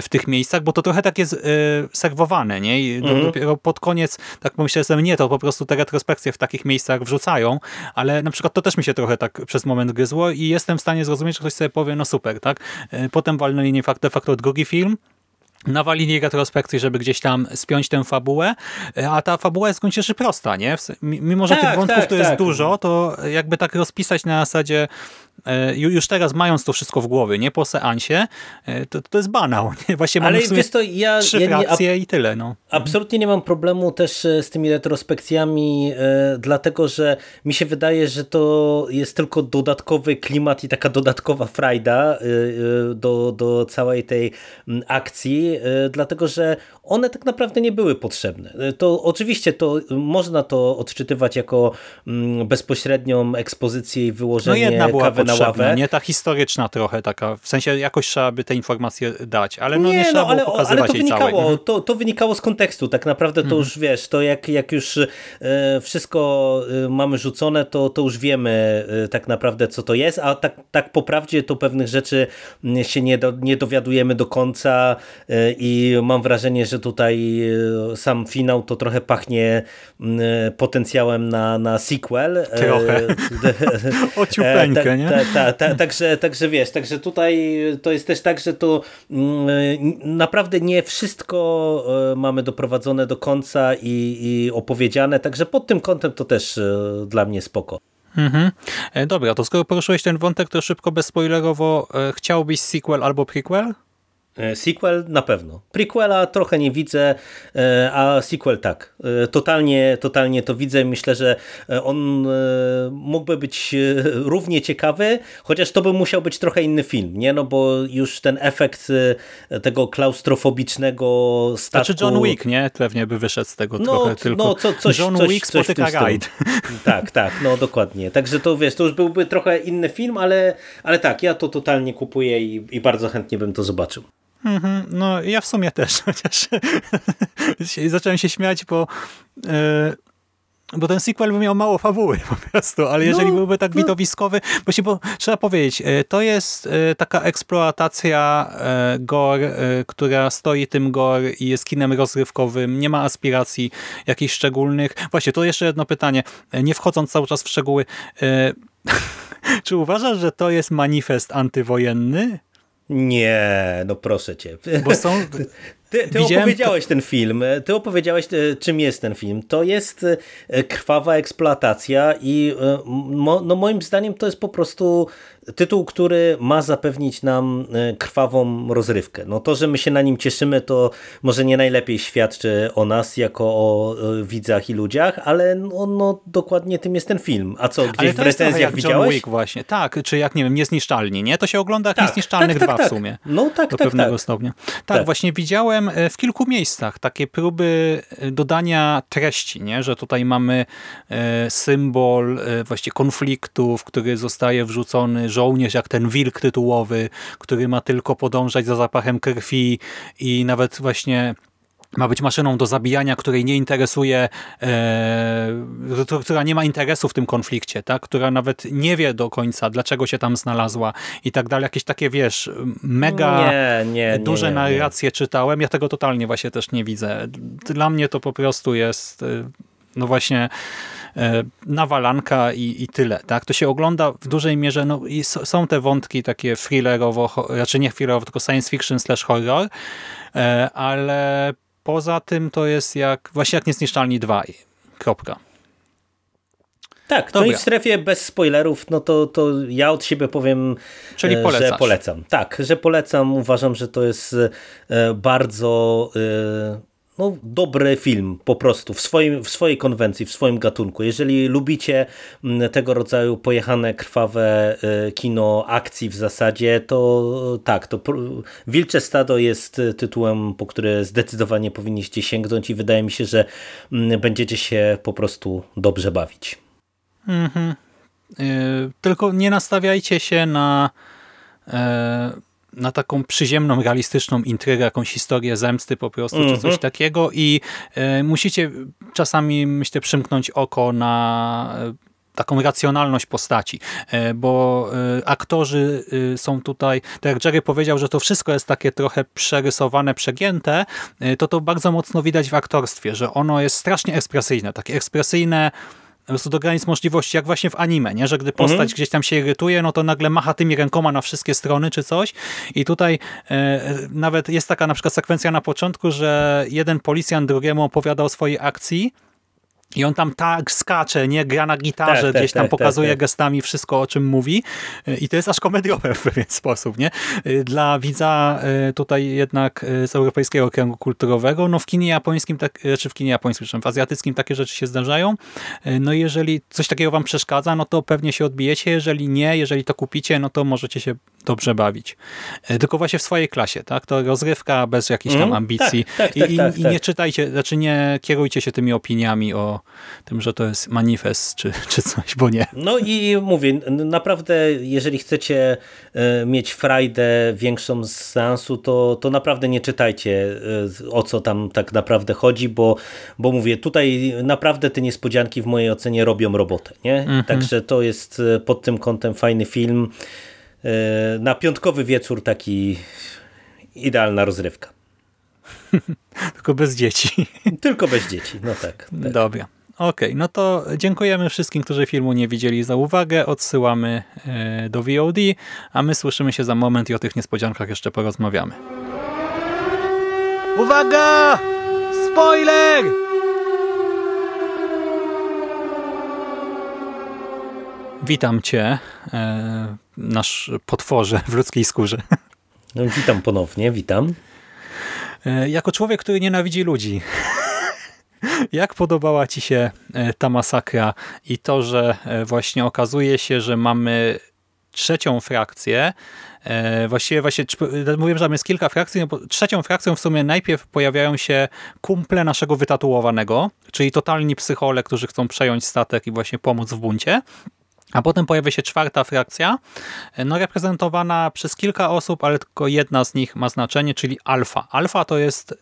w tych miejscach, bo to trochę tak jest serwowane, nie? I mhm. dopiero pod koniec tak pomyślałem sobie, nie, to po prostu te retrospekcje w takich miejscach wrzucają, ale na przykład to też mi się trochę tak przez moment gryzło i jestem w stanie zrozumieć, ktoś sobie powie, no super, tak? E, potem walnęli de facto, de facto drugi film, nawalili retrospekcję, żeby gdzieś tam spiąć tę fabułę, e, a ta fabuła jest w gruncie rzeczy prosta, nie? Mimo, że tak, tych wątków tak, to jest tak. dużo, to jakby tak rozpisać na zasadzie już teraz mając to wszystko w głowie, nie po seansie, e, to, to jest banał. [laughs] Nie? Właśnie Ale mamy wiesz to, ja, trzy ja i tyle. No. Absolutnie nie mam problemu też e, z tymi retrospekcjami, dlatego że mi się wydaje, że to jest tylko dodatkowy klimat i taka dodatkowa frajda do, do całej tej akcji, dlatego że one tak naprawdę nie były potrzebne. To oczywiście to można to odczytywać jako bezpośrednią ekspozycję i wyłożenie no była kawy na ławę. Nie ta historyczna trochę taka, w sensie jakoś trzeba by te informacje dać, ale no nie, nie trzeba no, ale, pokazywać ale to wynikało, całej. To, to wynikało z kontekstu, tak naprawdę to mhm. już wiesz, to jak, jak już e, wszystko e, mamy rzucone, to, to już wiemy e, tak naprawdę co to jest, a tak, tak po prawdzie to pewnych rzeczy się nie, do, nie dowiadujemy do końca i mam wrażenie, że tutaj sam finał to trochę pachnie potencjałem na, na sequel. Trochę. [laughs] [laughs] Ociupeńkę, nie? Ta, ta, ta, także, także wiesz, także tutaj to jest też tak, że to mm, naprawdę nie wszystko e, mamy doprowadzone do końca i, i opowiedziane, także pod tym kątem to też e, dla mnie spoko. Mhm. E, dobra, to skoro poruszyłeś ten wątek, to szybko, bezspoilerowo, chciałbyś sequel albo prequel? E, sequel na pewno. Prequela trochę nie widzę, e, a sequel tak. E, totalnie, totalnie to widzę. Myślę, że on mógłby być równie ciekawy, chociaż to by musiał być trochę inny film, nie? No bo już ten efekt tego klaustrofobicznego statku... Znaczy John Wick, nie? Pewnie by wyszedł z tego no, trochę tylko. No, co, coś, John coś, Wick coś spotyka Raid. Tak, tak, no dokładnie. Także to wiesz, to już byłby trochę inny film, ale, ale tak, ja to totalnie kupuję i, i bardzo chętnie bym to zobaczył. Mhm, no ja w sumie też, [laughs] chociaż zacząłem się śmiać, bo e, bo ten sequel by miał mało fabuły po prostu, ale jeżeli no, byłby tak no. widowiskowy, bo bo trzeba powiedzieć, e, to jest e, taka eksploatacja gore, która stoi tym gore i jest kinem rozrywkowym, nie ma aspiracji jakichś szczególnych. Właśnie, to jeszcze jedno pytanie, nie wchodząc cały czas w szczegóły, [laughs] Czy uważasz, że to jest manifest antywojenny? Nie, no proszę cię. Bo są... [laughs] Ty, ty opowiedziałeś ten film, ty opowiedziałeś e, czym jest ten film. To jest e, krwawa eksploatacja i e, no moim zdaniem to jest po prostu tytuł, który ma zapewnić nam krwawą rozrywkę. No to, że my się na nim cieszymy, to może nie najlepiej świadczy o nas jako o widzach i ludziach, ale no, no dokładnie tym jest ten film. A co, gdzieś w recenzjach jak widziałeś? John Wick właśnie, tak, czy jak, nie wiem, Niezniszczalni, nie? To się ogląda jak tak, Niezniszczalnych tak, tak, dwa w tak. sumie. No tak, do tak, pewnego tak. stopnia. Tak, tak, właśnie widziałem E, w kilku miejscach takie próby e, dodania treści, nie? że tutaj mamy e, symbol właśnie konfliktu, w który zostaje wrzucony żołnierz jak ten wilk tytułowy, który ma tylko podążać za zapachem krwi i nawet właśnie ma być maszyną do zabijania, której nie interesuje, e, która nie ma interesu w tym konflikcie, tak? która nawet nie wie do końca, dlaczego się tam znalazła i tak dalej. Jakieś takie, wiesz, mega nie, nie, duże nie, narracje czytałem. Ja tego totalnie właśnie też nie widzę. Dla mnie to po prostu jest, e, no właśnie, nawalanka i, i tyle. Tak? To się ogląda w dużej mierze, no i są te wątki takie thrillerowo, raczej nie thrillerowo, tylko science fiction slash horror, e, ale Poza tym to jest jak właśnie jak Niezniszczalni 2. Kropka. Tak, to i w strefie bez spoilerów, no to, to ja od siebie powiem, Czyli e, że polecam. Tak, że polecam. Uważam, że to jest e, bardzo e, no, dobry film po prostu w, swoim, w swojej konwencji, w swoim gatunku. Jeżeli lubicie mm, tego rodzaju pojechane, krwawe y, kino akcji w zasadzie, to tak, to Wilcze Stado jest tytułem, po który zdecydowanie powinniście sięgnąć i wydaje mi się, że mm, będziecie się po prostu dobrze bawić. Mhm. Yy, tylko nie nastawiajcie się na yy na taką przyziemną, realistyczną intrygę, jakąś historię zemsty po prostu, mm -hmm. czy coś mhm. takiego i e, musicie czasami, myślę, przymknąć oko na e, taką racjonalność postaci, e, bo aktorzy są tutaj, tak jak Jerry powiedział, że to wszystko jest takie trochę przerysowane, przegięte, to to bardzo mocno widać w aktorstwie, że ono jest strasznie ekspresyjne, takie ekspresyjne, po prostu do granic możliwości, jak właśnie w anime, nie? że gdy postać mhm. gdzieś tam się irytuje, no to nagle macha tymi rękoma na wszystkie strony czy coś i tutaj e, nawet jest taka na przykład sekwencja na początku, że jeden policjant drugiemu opowiada o swojej akcji i on tam tak skacze, nie gra na gitarze, tak, tak gdzieś tam tak, pokazuje tak, gestami wszystko, o czym mówi. I to jest aż komediowe w pewien [laughs] sposób. nie? Dla widza e, tutaj jednak z europejskiego kręgu kulturowego, no w kinie japońskim, tak, czy znaczy w kinie japońskim, czy w azjatyckim takie rzeczy się zdarzają. No i jeżeli coś takiego wam przeszkadza, no to pewnie się odbijecie. Jeżeli nie, jeżeli to kupicie, no to możecie się dobrze bawić. Tylko właśnie w swojej klasie, tak? To rozrywka bez jakichś tam mm, ambicji. Tak, I, tak, i, nie czytajcie, znaczy nie kierujcie się tymi opiniami o tym, że to jest manifest czy, czy coś, bo nie. No i mówię, naprawdę jeżeli chcecie e, mieć frajdę większą z seansu, to, to naprawdę nie czytajcie e, o co tam tak naprawdę chodzi, bo, bo mówię, tutaj naprawdę te niespodzianki w mojej ocenie robią robotę. Nie? Mhm. Także to jest e, pod tym kątem fajny film. Na piątkowy wieczór taki idealna rozrywka. [laughs] Tylko bez dzieci. Tylko bez dzieci, no tak. tak. Dobra. Okej, okay, no to dziękujemy wszystkim, którzy filmu nie widzieli za uwagę. Odsyłamy e, do VOD, a my słyszymy się za moment i o tych niespodziankach jeszcze porozmawiamy. Uwaga! Spoiler! Witam cię, e, nasz potworze w ludzkiej skórze. No, witam ponownie, witam. E, jako człowiek, który nienawidzi ludzi. Jak podobała Ci się e, ta masakra i to, że e, właśnie okazuje się, że mamy trzecią frakcję, e, właściwie właśnie mówię, że tam jest kilka frakcji, no trzecią frakcją w sumie najpierw pojawiają się kumple naszego wytatuowanego, czyli totalni psychole, którzy chcą przejąć statek i właśnie pomóc w buncie. A potem pojawia się czwarta frakcja, no reprezentowana przez kilka osób, ale tylko jedna z nich ma znaczenie, czyli alfa. Alfa to jest,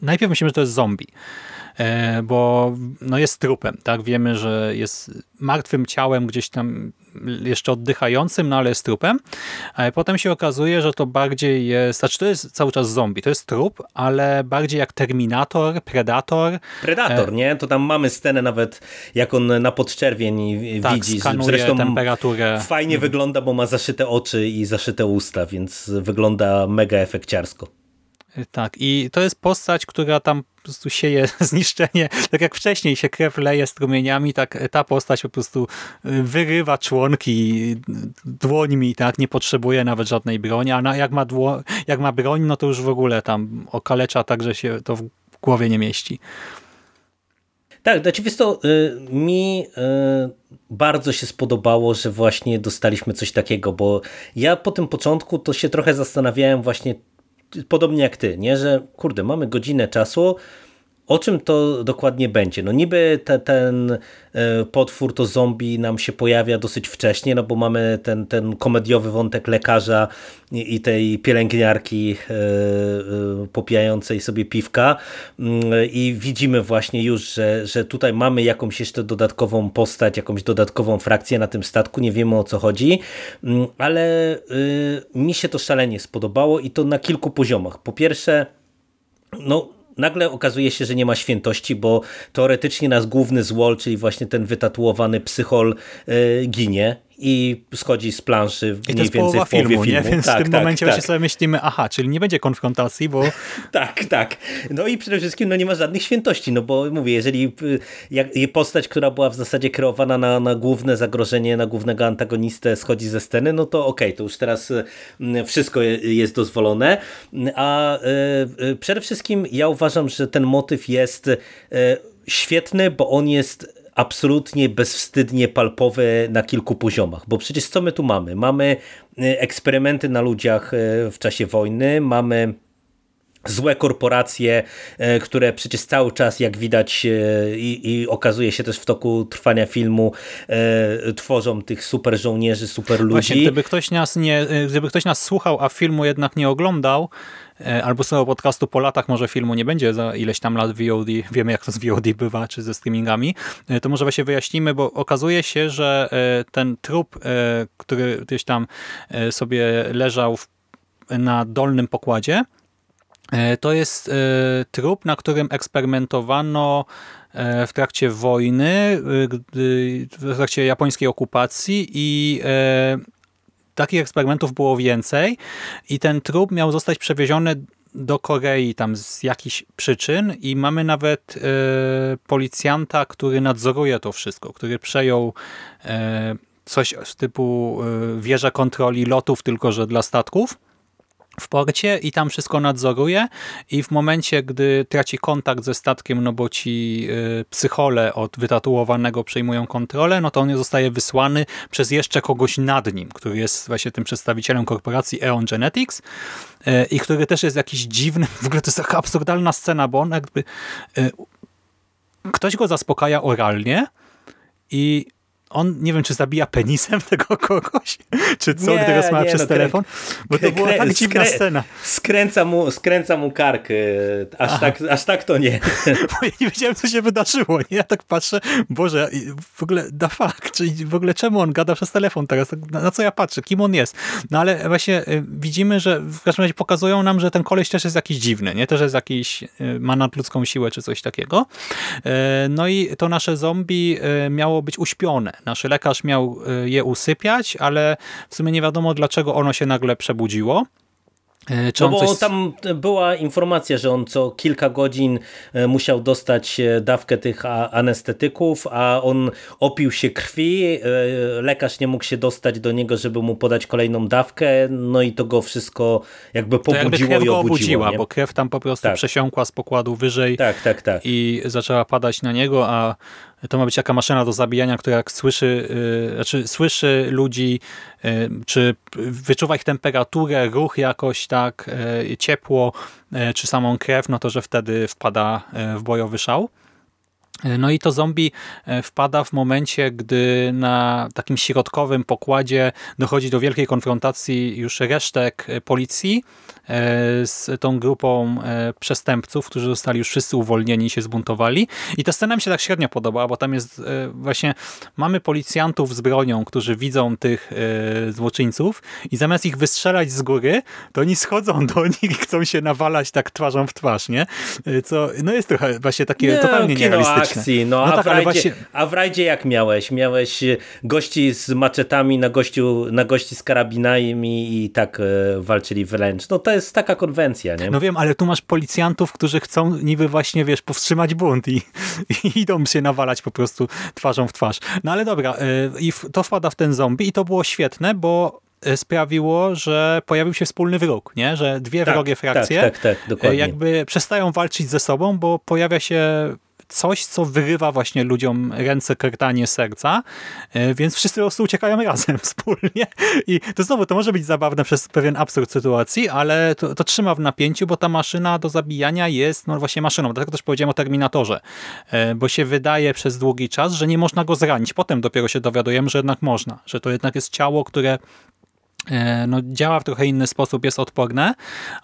najpierw myślimy, że to jest zombie. E, bo no jest trupem, tak? Wiemy, że jest martwym ciałem gdzieś tam jeszcze oddychającym, no ale jest trupem. Potem się okazuje, że to bardziej jest, znaczy to jest cały czas zombie, to jest trup, ale bardziej jak Terminator, Predator. Predator, e... nie? To tam mamy scenę nawet, jak on na podczerwień tak, widzi. Zresztą temperaturę. Fajnie mhm. wygląda, bo ma zaszyte oczy i zaszyte usta, więc wygląda mega efekciarsko. Tak, i to jest postać, która tam po prostu sieje [laughs] zniszczenie. Tak jak wcześniej się krew leje strumieniami, tak ta postać po prostu y, wyrywa członki dłońmi, tak, nie potrzebuje nawet żadnej broni, a jak ma, dło, jak ma broń, no to już w ogóle tam okalecza tak, że się to w głowie nie mieści. Tak, znaczy wiesz to, y, mi y, bardzo się spodobało, że właśnie dostaliśmy coś takiego, bo ja po tym początku to się trochę zastanawiałem właśnie podobnie jak ty, nie? że kurde, mamy godzinę czasu, o czym to dokładnie będzie? No niby te, ten e, potwór, to zombie nam się pojawia dosyć wcześnie, no bo mamy ten, ten komediowy wątek lekarza i, tej pielęgniarki e, e, popijającej sobie piwka mm, i widzimy właśnie już, że, że tutaj mamy jakąś jeszcze dodatkową postać, jakąś dodatkową frakcję na tym statku, nie wiemy o co chodzi, mm, ale mi się to szalenie spodobało i to na kilku poziomach. Po pierwsze, no nagle okazuje się, że nie ma świętości, bo teoretycznie nasz główny złol, czyli właśnie ten wytatuowany psychol e, ginie i schodzi z planszy I mniej więcej w połowie filmu. Nie? Więc tak, w tym tak, momencie tak. sobie myślimy, aha, czyli nie będzie konfrontacji, bo... [laughs] tak, tak. No i przede wszystkim no nie ma żadnych świętości, no bo mówię, jeżeli y, jak, postać, która była w zasadzie kreowana na, na główne zagrożenie, na głównego antagonistę schodzi ze sceny, no to okej, okay, to już teraz y, wszystko jest dozwolone, a y, przede wszystkim ja uważam, że ten motyw jest świetny, bo on jest absolutnie bezwstydnie palpowe na kilku poziomach, bo przecież co my tu mamy? Mamy e, eksperymenty na ludziach e, w czasie wojny, mamy złe korporacje, e, które przecież cały czas, jak widać i, i, okazuje się też w toku trwania filmu, tworzą tych super żołnierzy, super ludzi. Właśnie, gdyby ktoś nas nie, gdyby ktoś nas słuchał, a filmu jednak nie oglądał, E, albo słuchał podcastu po latach, może filmu nie będzie za ileś tam lat VOD, wiemy jak to z VOD bywa, czy ze streamingami, e, to może właśnie wyjaśnimy, bo okazuje się, że e, ten trup, który gdzieś tam sobie leżał na dolnym pokładzie, to jest trup, na którym eksperymentowano w trakcie wojny, w trakcie japońskiej okupacji i takich eksperymentów było więcej i ten trup miał zostać przewieziony do Korei tam z jakichś przyczyn i mamy nawet e, policjanta, który nadzoruje to wszystko, który przejął e, coś z typu e, wieża kontroli lotów, tylko że dla statków w porcie i tam wszystko nadzoruje i w momencie, gdy traci kontakt ze statkiem, no bo ci y, psychole od wytatuowanego przejmują kontrolę, no to on zostaje wysłany przez jeszcze kogoś nad nim, który jest właśnie tym przedstawicielem korporacji Eon Genetics y, i który też jest jakiś dziwny, w ogóle to jest taka absurdalna scena, bo on jakby y, ktoś go zaspokaja oralnie i on, nie wiem, czy zabija penisem [laughs] tego kogoś, czy co, nie, gdy rozmawia przez no, telefon, bo to była tak dziwna scena. Skręca mu, skręca mu kark, aż tak, aż tak to nie. [laughs] Bo ja nie wiedziałem, co się wydarzyło, nie? Ja tak patrzę, Boże, w ogóle da fuck, czyli w ogóle czemu on gada przez telefon teraz, na, na co ja patrzę, kim on jest? No ale właśnie y, widzimy, że w każdym razie pokazują nam, że ten koleś też jest jakiś dziwny, nie? Też jest jakiś, y, ma nadludzką siłę, czy coś takiego. Y, no i to nasze zombie miało być uśpione, Nasz lekarz miał y, je usypiać, ale w sumie nie wiadomo dlaczego ono się nagle przebudziło. E, czy no bo coś... tam była informacja, że on co kilka godzin musiał dostać dawkę tych anestetyków, a on opił się krwi, lekarz nie mógł się dostać do niego, żeby mu podać kolejną dawkę, no i to go wszystko jakby pobudziło to jakby krew go obudziła, bo krew tam po prostu tak. przesiąkła z pokładu wyżej tak, tak, tak. i zaczęła padać na niego, a to ma być jaka maszyna do zabijania, która jak słyszy, yy, znaczy słyszy ludzi, yy, czy wyczuwa ich temperaturę, ruch jakoś tak, yy, ciepło, y, czy samą krew, no to że wtedy wpada y, w bojowy szał. No i to zombie e, wpada w momencie, gdy na takim środkowym pokładzie dochodzi do wielkiej konfrontacji już resztek e, policji e, z tą grupą przestępców, którzy zostali już wszyscy uwolnieni i się zbuntowali. I ta scena mi się tak średnio podobała, bo tam jest właśnie, mamy policjantów z bronią, którzy widzą tych złoczyńców i zamiast ich wystrzelać z góry, to oni schodzą [laughs] do nich i chcą się nawalać tak twarzą w twarz, nie? Co no jest trochę właśnie takie nie, totalnie nierealistyczne akcji. No, no a, tak, w rajdzie, właśnie... a w rajdzie jak miałeś? Miałeś e, gości z maczetami na, gościu, na gości z karabinami i tak e, walczyli wręcz. No to jest taka konwencja, nie? No wiem, ale tu masz policjantów, którzy chcą niby właśnie, wiesz, powstrzymać bunt i, [laughs] i idą się nawalać po prostu twarzą w twarz. No ale dobra, e, i to wpada w ten zombie i to było świetne, bo sprawiło, że pojawił się wspólny wróg, nie? że dwie tak, wrogie frakcje tak, tak, tak, dokładnie. jakby przestają walczyć ze sobą, bo pojawia się coś, co wyrywa właśnie ludziom ręce, krtanie serca, e, więc wszyscy po prostu uciekają razem [laughs] wspólnie. I to znowu, to może być zabawne przez pewien absurd sytuacji, ale to, to trzyma w napięciu, bo ta maszyna do zabijania jest no właśnie maszyną, dlatego też powiedziałem o Terminatorze, e, bo się wydaje przez długi czas, że nie można go zranić, potem dopiero się dowiadujemy, że jednak można, że to jednak jest ciało, które no, działa w trochę inny sposób, jest odporne,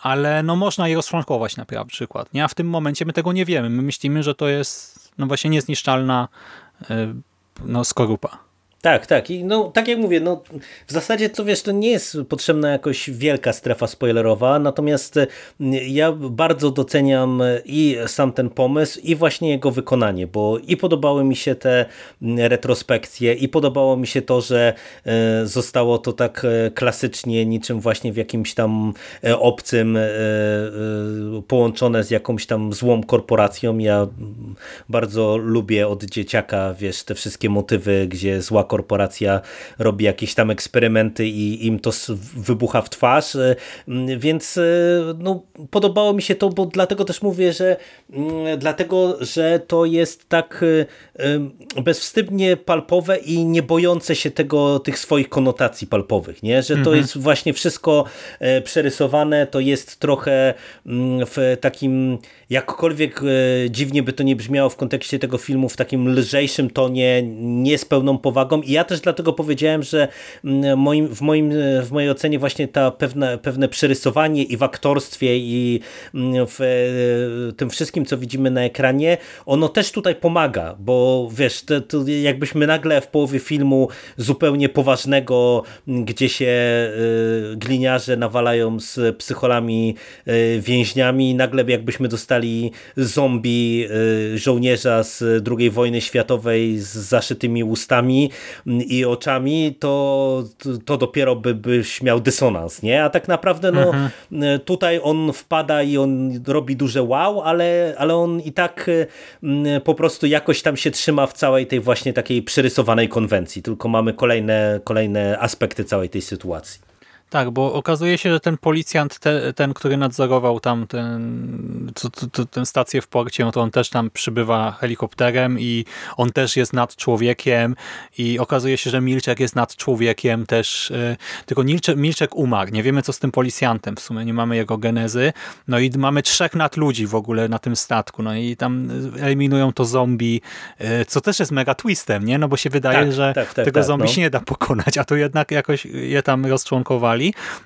ale no, można je rozczłonkować na przykład. Nie? A w tym momencie my tego nie wiemy. My myślimy, że to jest no, właśnie niezniszczalna e, no, skorupa. Tak, tak. I no, tak jak mówię, no, w zasadzie to wiesz, to nie jest potrzebna jakoś wielka strefa spoilerowa, natomiast mm, ja bardzo doceniam i sam ten pomysł, i właśnie jego wykonanie, bo i podobały mi się te mm, retrospekcje, i podobało mi się to, że e, zostało to tak klasycznie, niczym właśnie w jakimś tam obcym połączone z jakąś tam złą korporacją. Ja bardzo lubię od dzieciaka, wiesz, te wszystkie motywy, gdzie zła korporacja robi jakieś tam eksperymenty i im to wybucha w twarz, e, więc e, no, podobało mi się to, bo dlatego też mówię, że dlatego, że to jest tak e, bezwstydnie palpowe i nie bojące się tego, tych swoich konotacji palpowych, nie? że to mhm. jest właśnie wszystko przerysowane, to jest trochę w takim, jakkolwiek dziwnie by to nie brzmiało w kontekście tego filmu, w takim lżejszym tonie, nie z pełną powagą. I ja też dlatego powiedziałem, że mm, moim, w, moim, w mojej ocenie właśnie ta pewne, pewne przerysowanie i w aktorstwie i mm, w e, tym wszystkim, co widzimy na ekranie, ono też tutaj pomaga, bo wiesz, to, to jakbyśmy nagle w połowie filmu zupełnie poważnego, mm, gdzie się e, gliniarze nawalają z psycholami e, więźniami, nagle jakbyśmy dostali zombie żołnierza z II wojny światowej z zaszytymi ustami, i oczami, to, to dopiero by, byś miał dysonans, nie? A tak naprawdę no, mhm. tutaj on wpada i on robi duże wow, ale, ale on i tak mm, po prostu jakoś tam się trzyma w całej tej właśnie takiej przyrysowanej konwencji, tylko mamy kolejne, kolejne aspekty całej tej sytuacji. Tak, bo okazuje się, że ten policjant, te, ten, który nadzorował tam ten, to, to, tę stację w porcie, no to on też tam przybywa helikopterem i on też jest nad człowiekiem i okazuje się, że Milczek jest nad człowiekiem też, yy, tylko Milczek, Milczek umarł. Nie wiemy, co z tym policjantem w sumie, nie mamy jego genezy. No i mamy trzech nad ludzi w ogóle na tym statku, no i tam eliminują to zombie, yy, co też jest mega twistem, nie? No bo się wydaje, tak, że tak, tak, tego tak, zombie no. się nie da pokonać, a to jednak jakoś je tam rozczłonkowali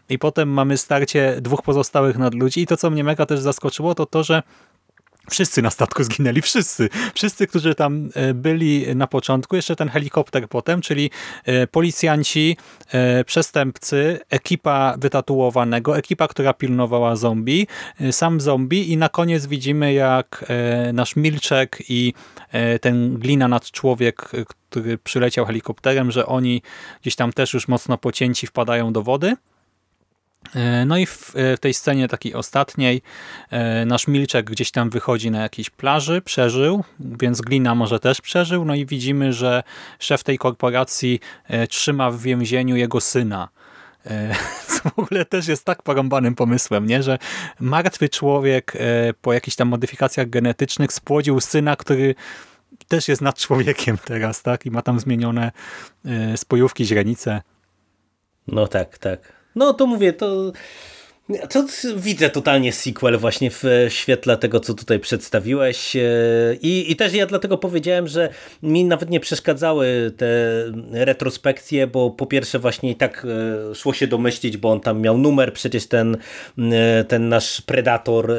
i potem mamy starcie dwóch pozostałych nadludzi i to, co mnie mega też zaskoczyło, to to, że Wszyscy na statku zginęli, wszyscy. Wszyscy, którzy tam e, byli na początku, jeszcze ten helikopter potem, czyli e, policjanci, e, przestępcy, ekipa wytatuowanego, ekipa, która pilnowała zombie, sam zombie i na koniec widzimy jak nasz Milczek i ten glina nad człowiek, który przyleciał helikopterem, że oni gdzieś tam też już mocno pocięci wpadają do wody no i w, e, w, tej scenie takiej ostatniej e, nasz Milczek gdzieś tam wychodzi na jakiejś plaży, przeżył, więc Glina może też przeżył. No i widzimy, że szef tej korporacji trzyma w więzieniu jego syna. [laughs] Co w ogóle też jest tak porąbanym pomysłem, nie? że martwy człowiek po jakichś tam modyfikacjach genetycznych spłodził syna, który też jest nad człowiekiem teraz, tak? I ma tam zmienione spojówki, źrenice. No tak, tak. No to mówię, to To widzę totalnie sequel właśnie w świetle tego, co tutaj przedstawiłeś e, I, i też ja dlatego powiedziałem, że mi nawet nie przeszkadzały te retrospekcje, bo po pierwsze właśnie i tak e, szło się domyślić, bo on tam miał numer, przecież ten, e, ten nasz Predator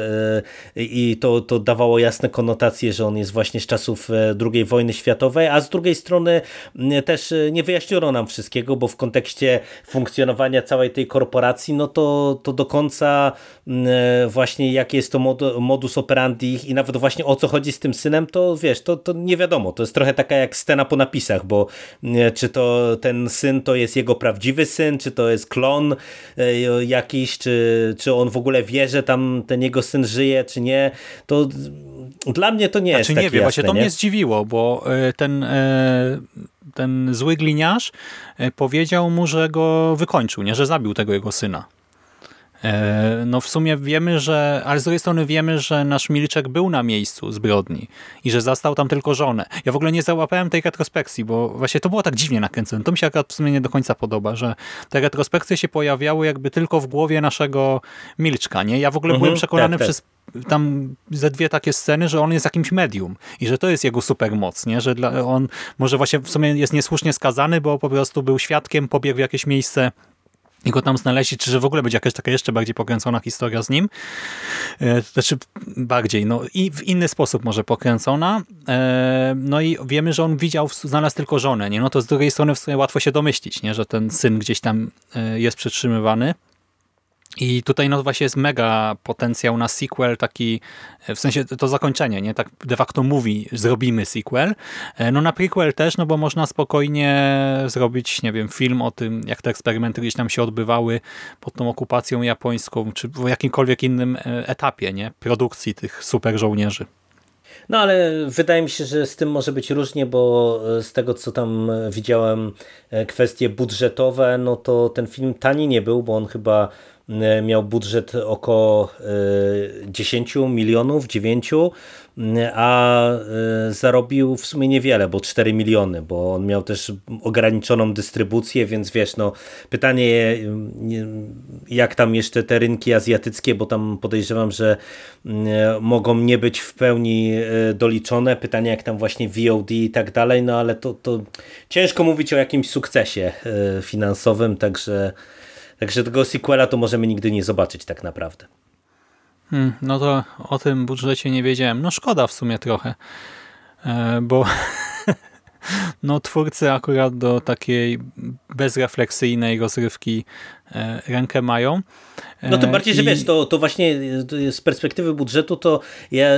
i to, to dawało jasne konotacje, że on jest właśnie z czasów II wojny światowej, a z drugiej strony też nie wyjaśniono nam wszystkiego, bo w kontekście funkcjonowania całej tej korporacji, no to, to do końca mm, e, właśnie jaki jest to modus operandi i nawet właśnie o co chodzi z tym synem, to wiesz, to, to nie wiadomo. To jest trochę taka jak scena po napisach, bo mm, czy to ten syn to jest jego prawdziwy syn, czy to jest klon e, jakiś, czy, czy on w ogóle wie, że tam ten jego syn żyje, czy nie, to dla mnie to nie znaczy, jest takie nie wiem, właśnie to nie? mnie zdziwiło, bo e, ten ten zły gliniarz powiedział mu, że go wykończył, nie, że zabił tego jego syna. E, no w sumie wiemy, że, ale z drugiej strony wiemy, że nasz Milczek był na miejscu zbrodni i że zastał tam tylko żonę. Ja w ogóle nie załapałem tej retrospekcji, bo właśnie to było tak dziwnie nakręcone. To mi się akurat w sumie nie do końca podoba, że te retrospekcje się pojawiały jakby tylko w głowie naszego Milczka, nie? Ja w ogóle mhm, byłem przekonany tak, tak. przez tam ze dwie takie sceny, że on jest jakimś medium i że to jest jego supermoc, nie? że dla, on może właśnie w sumie jest niesłusznie skazany, bo po prostu był świadkiem, pobiegł w jakieś miejsce i go tam znaleźć, czy że w ogóle będzie jakaś taka jeszcze bardziej pokręcona historia z nim. E, znaczy bardziej, no i w inny sposób może pokręcona. E, no i wiemy, że on widział, znalazł tylko żonę, nie? No to z drugiej strony w sumie łatwo się domyślić, nie? Że ten syn gdzieś tam e, jest przetrzymywany. I tutaj no właśnie jest mega potencjał na sequel, taki w sensie to zakończenie, nie? Tak de facto mówi, zrobimy sequel. E, no na prequel też, no bo można spokojnie zrobić, nie wiem, film o tym, jak te eksperymenty gdzieś tam się odbywały pod tą okupacją japońską, czy w jakimkolwiek innym e, etapie, nie? Produkcji tych super żołnierzy. No ale wydaje mi się, że z tym może być różnie, bo e, z tego co tam widziałem kwestie budżetowe, no to ten film tani nie był, bo on chyba E, miał budżet około 10 e, milionów, 9, a e, zarobił w sumie niewiele, bo 4 miliony, bo on miał też ograniczoną dystrybucję, więc wiesz, no pytanie jak tam jeszcze te rynki azjatyckie, bo tam podejrzewam, że mogą nie być w pełni doliczone, pytanie jak tam właśnie VOD i tak dalej, no ale to, to ciężko mówić o jakimś sukcesie finansowym, także Także tego sequela to możemy nigdy nie zobaczyć tak naprawdę. Hmm, no to o tym budżecie nie wiedziałem. No szkoda w sumie trochę, e, bo [laughs] no twórcy akurat do takiej bezrefleksyjnej rozrywki rękę mają. No tym bardziej, że I... wiesz, to, to właśnie z perspektywy budżetu to ja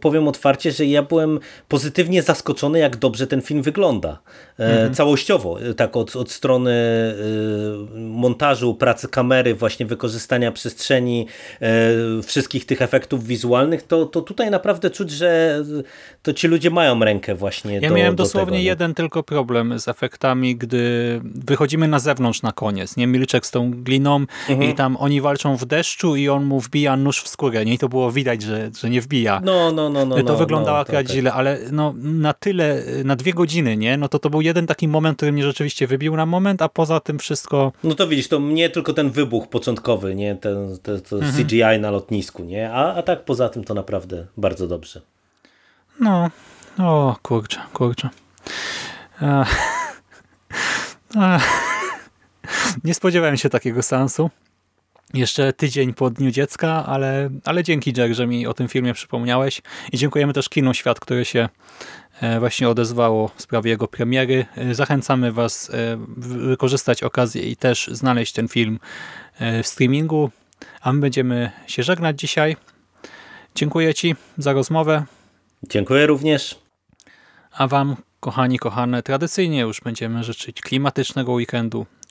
powiem otwarcie, że ja byłem pozytywnie zaskoczony, jak dobrze ten film wygląda. E, mhm. Całościowo, tak od, od strony e, montażu, pracy kamery, właśnie wykorzystania przestrzeni, e, wszystkich tych efektów wizualnych, to, to tutaj naprawdę czuć, że to ci ludzie mają rękę właśnie Ja do, miałem do dosłownie tego, jeden tylko problem z efektami, gdy wychodzimy na zewnątrz na koniec, nie? Milczek z tą gliną mhm. i tam oni walczą w deszczu i on mu wbija nóż w skórę, nie? I to było widać, że, że nie wbija. No, no, no, no. To no, wyglądało no, akurat tak. źle, ale no, na tyle, na dwie godziny, nie? No to to był jeden taki moment, który mnie rzeczywiście wybił na moment, a poza tym wszystko... No to widzisz, to mnie tylko ten wybuch początkowy, nie? Ten, ten mhm. CGI na lotnisku, nie? A, a tak poza tym to naprawdę bardzo dobrze. No, o kurczę, kurczę. [laughs] [laughs] Nie spodziewałem się takiego sensu jeszcze tydzień po Dniu Dziecka, ale, ale dzięki Jack, że mi o tym filmie przypomniałeś i dziękujemy też Kino Świat, które się e, właśnie odezwało w sprawie jego premiery. E, zachęcamy Was e, wykorzystać okazję i też znaleźć ten film w streamingu, a my będziemy się żegnać dzisiaj. Dziękuję Ci za rozmowę. Dziękuję również. A Wam, kochani, kochane, tradycyjnie już będziemy życzyć klimatycznego weekendu,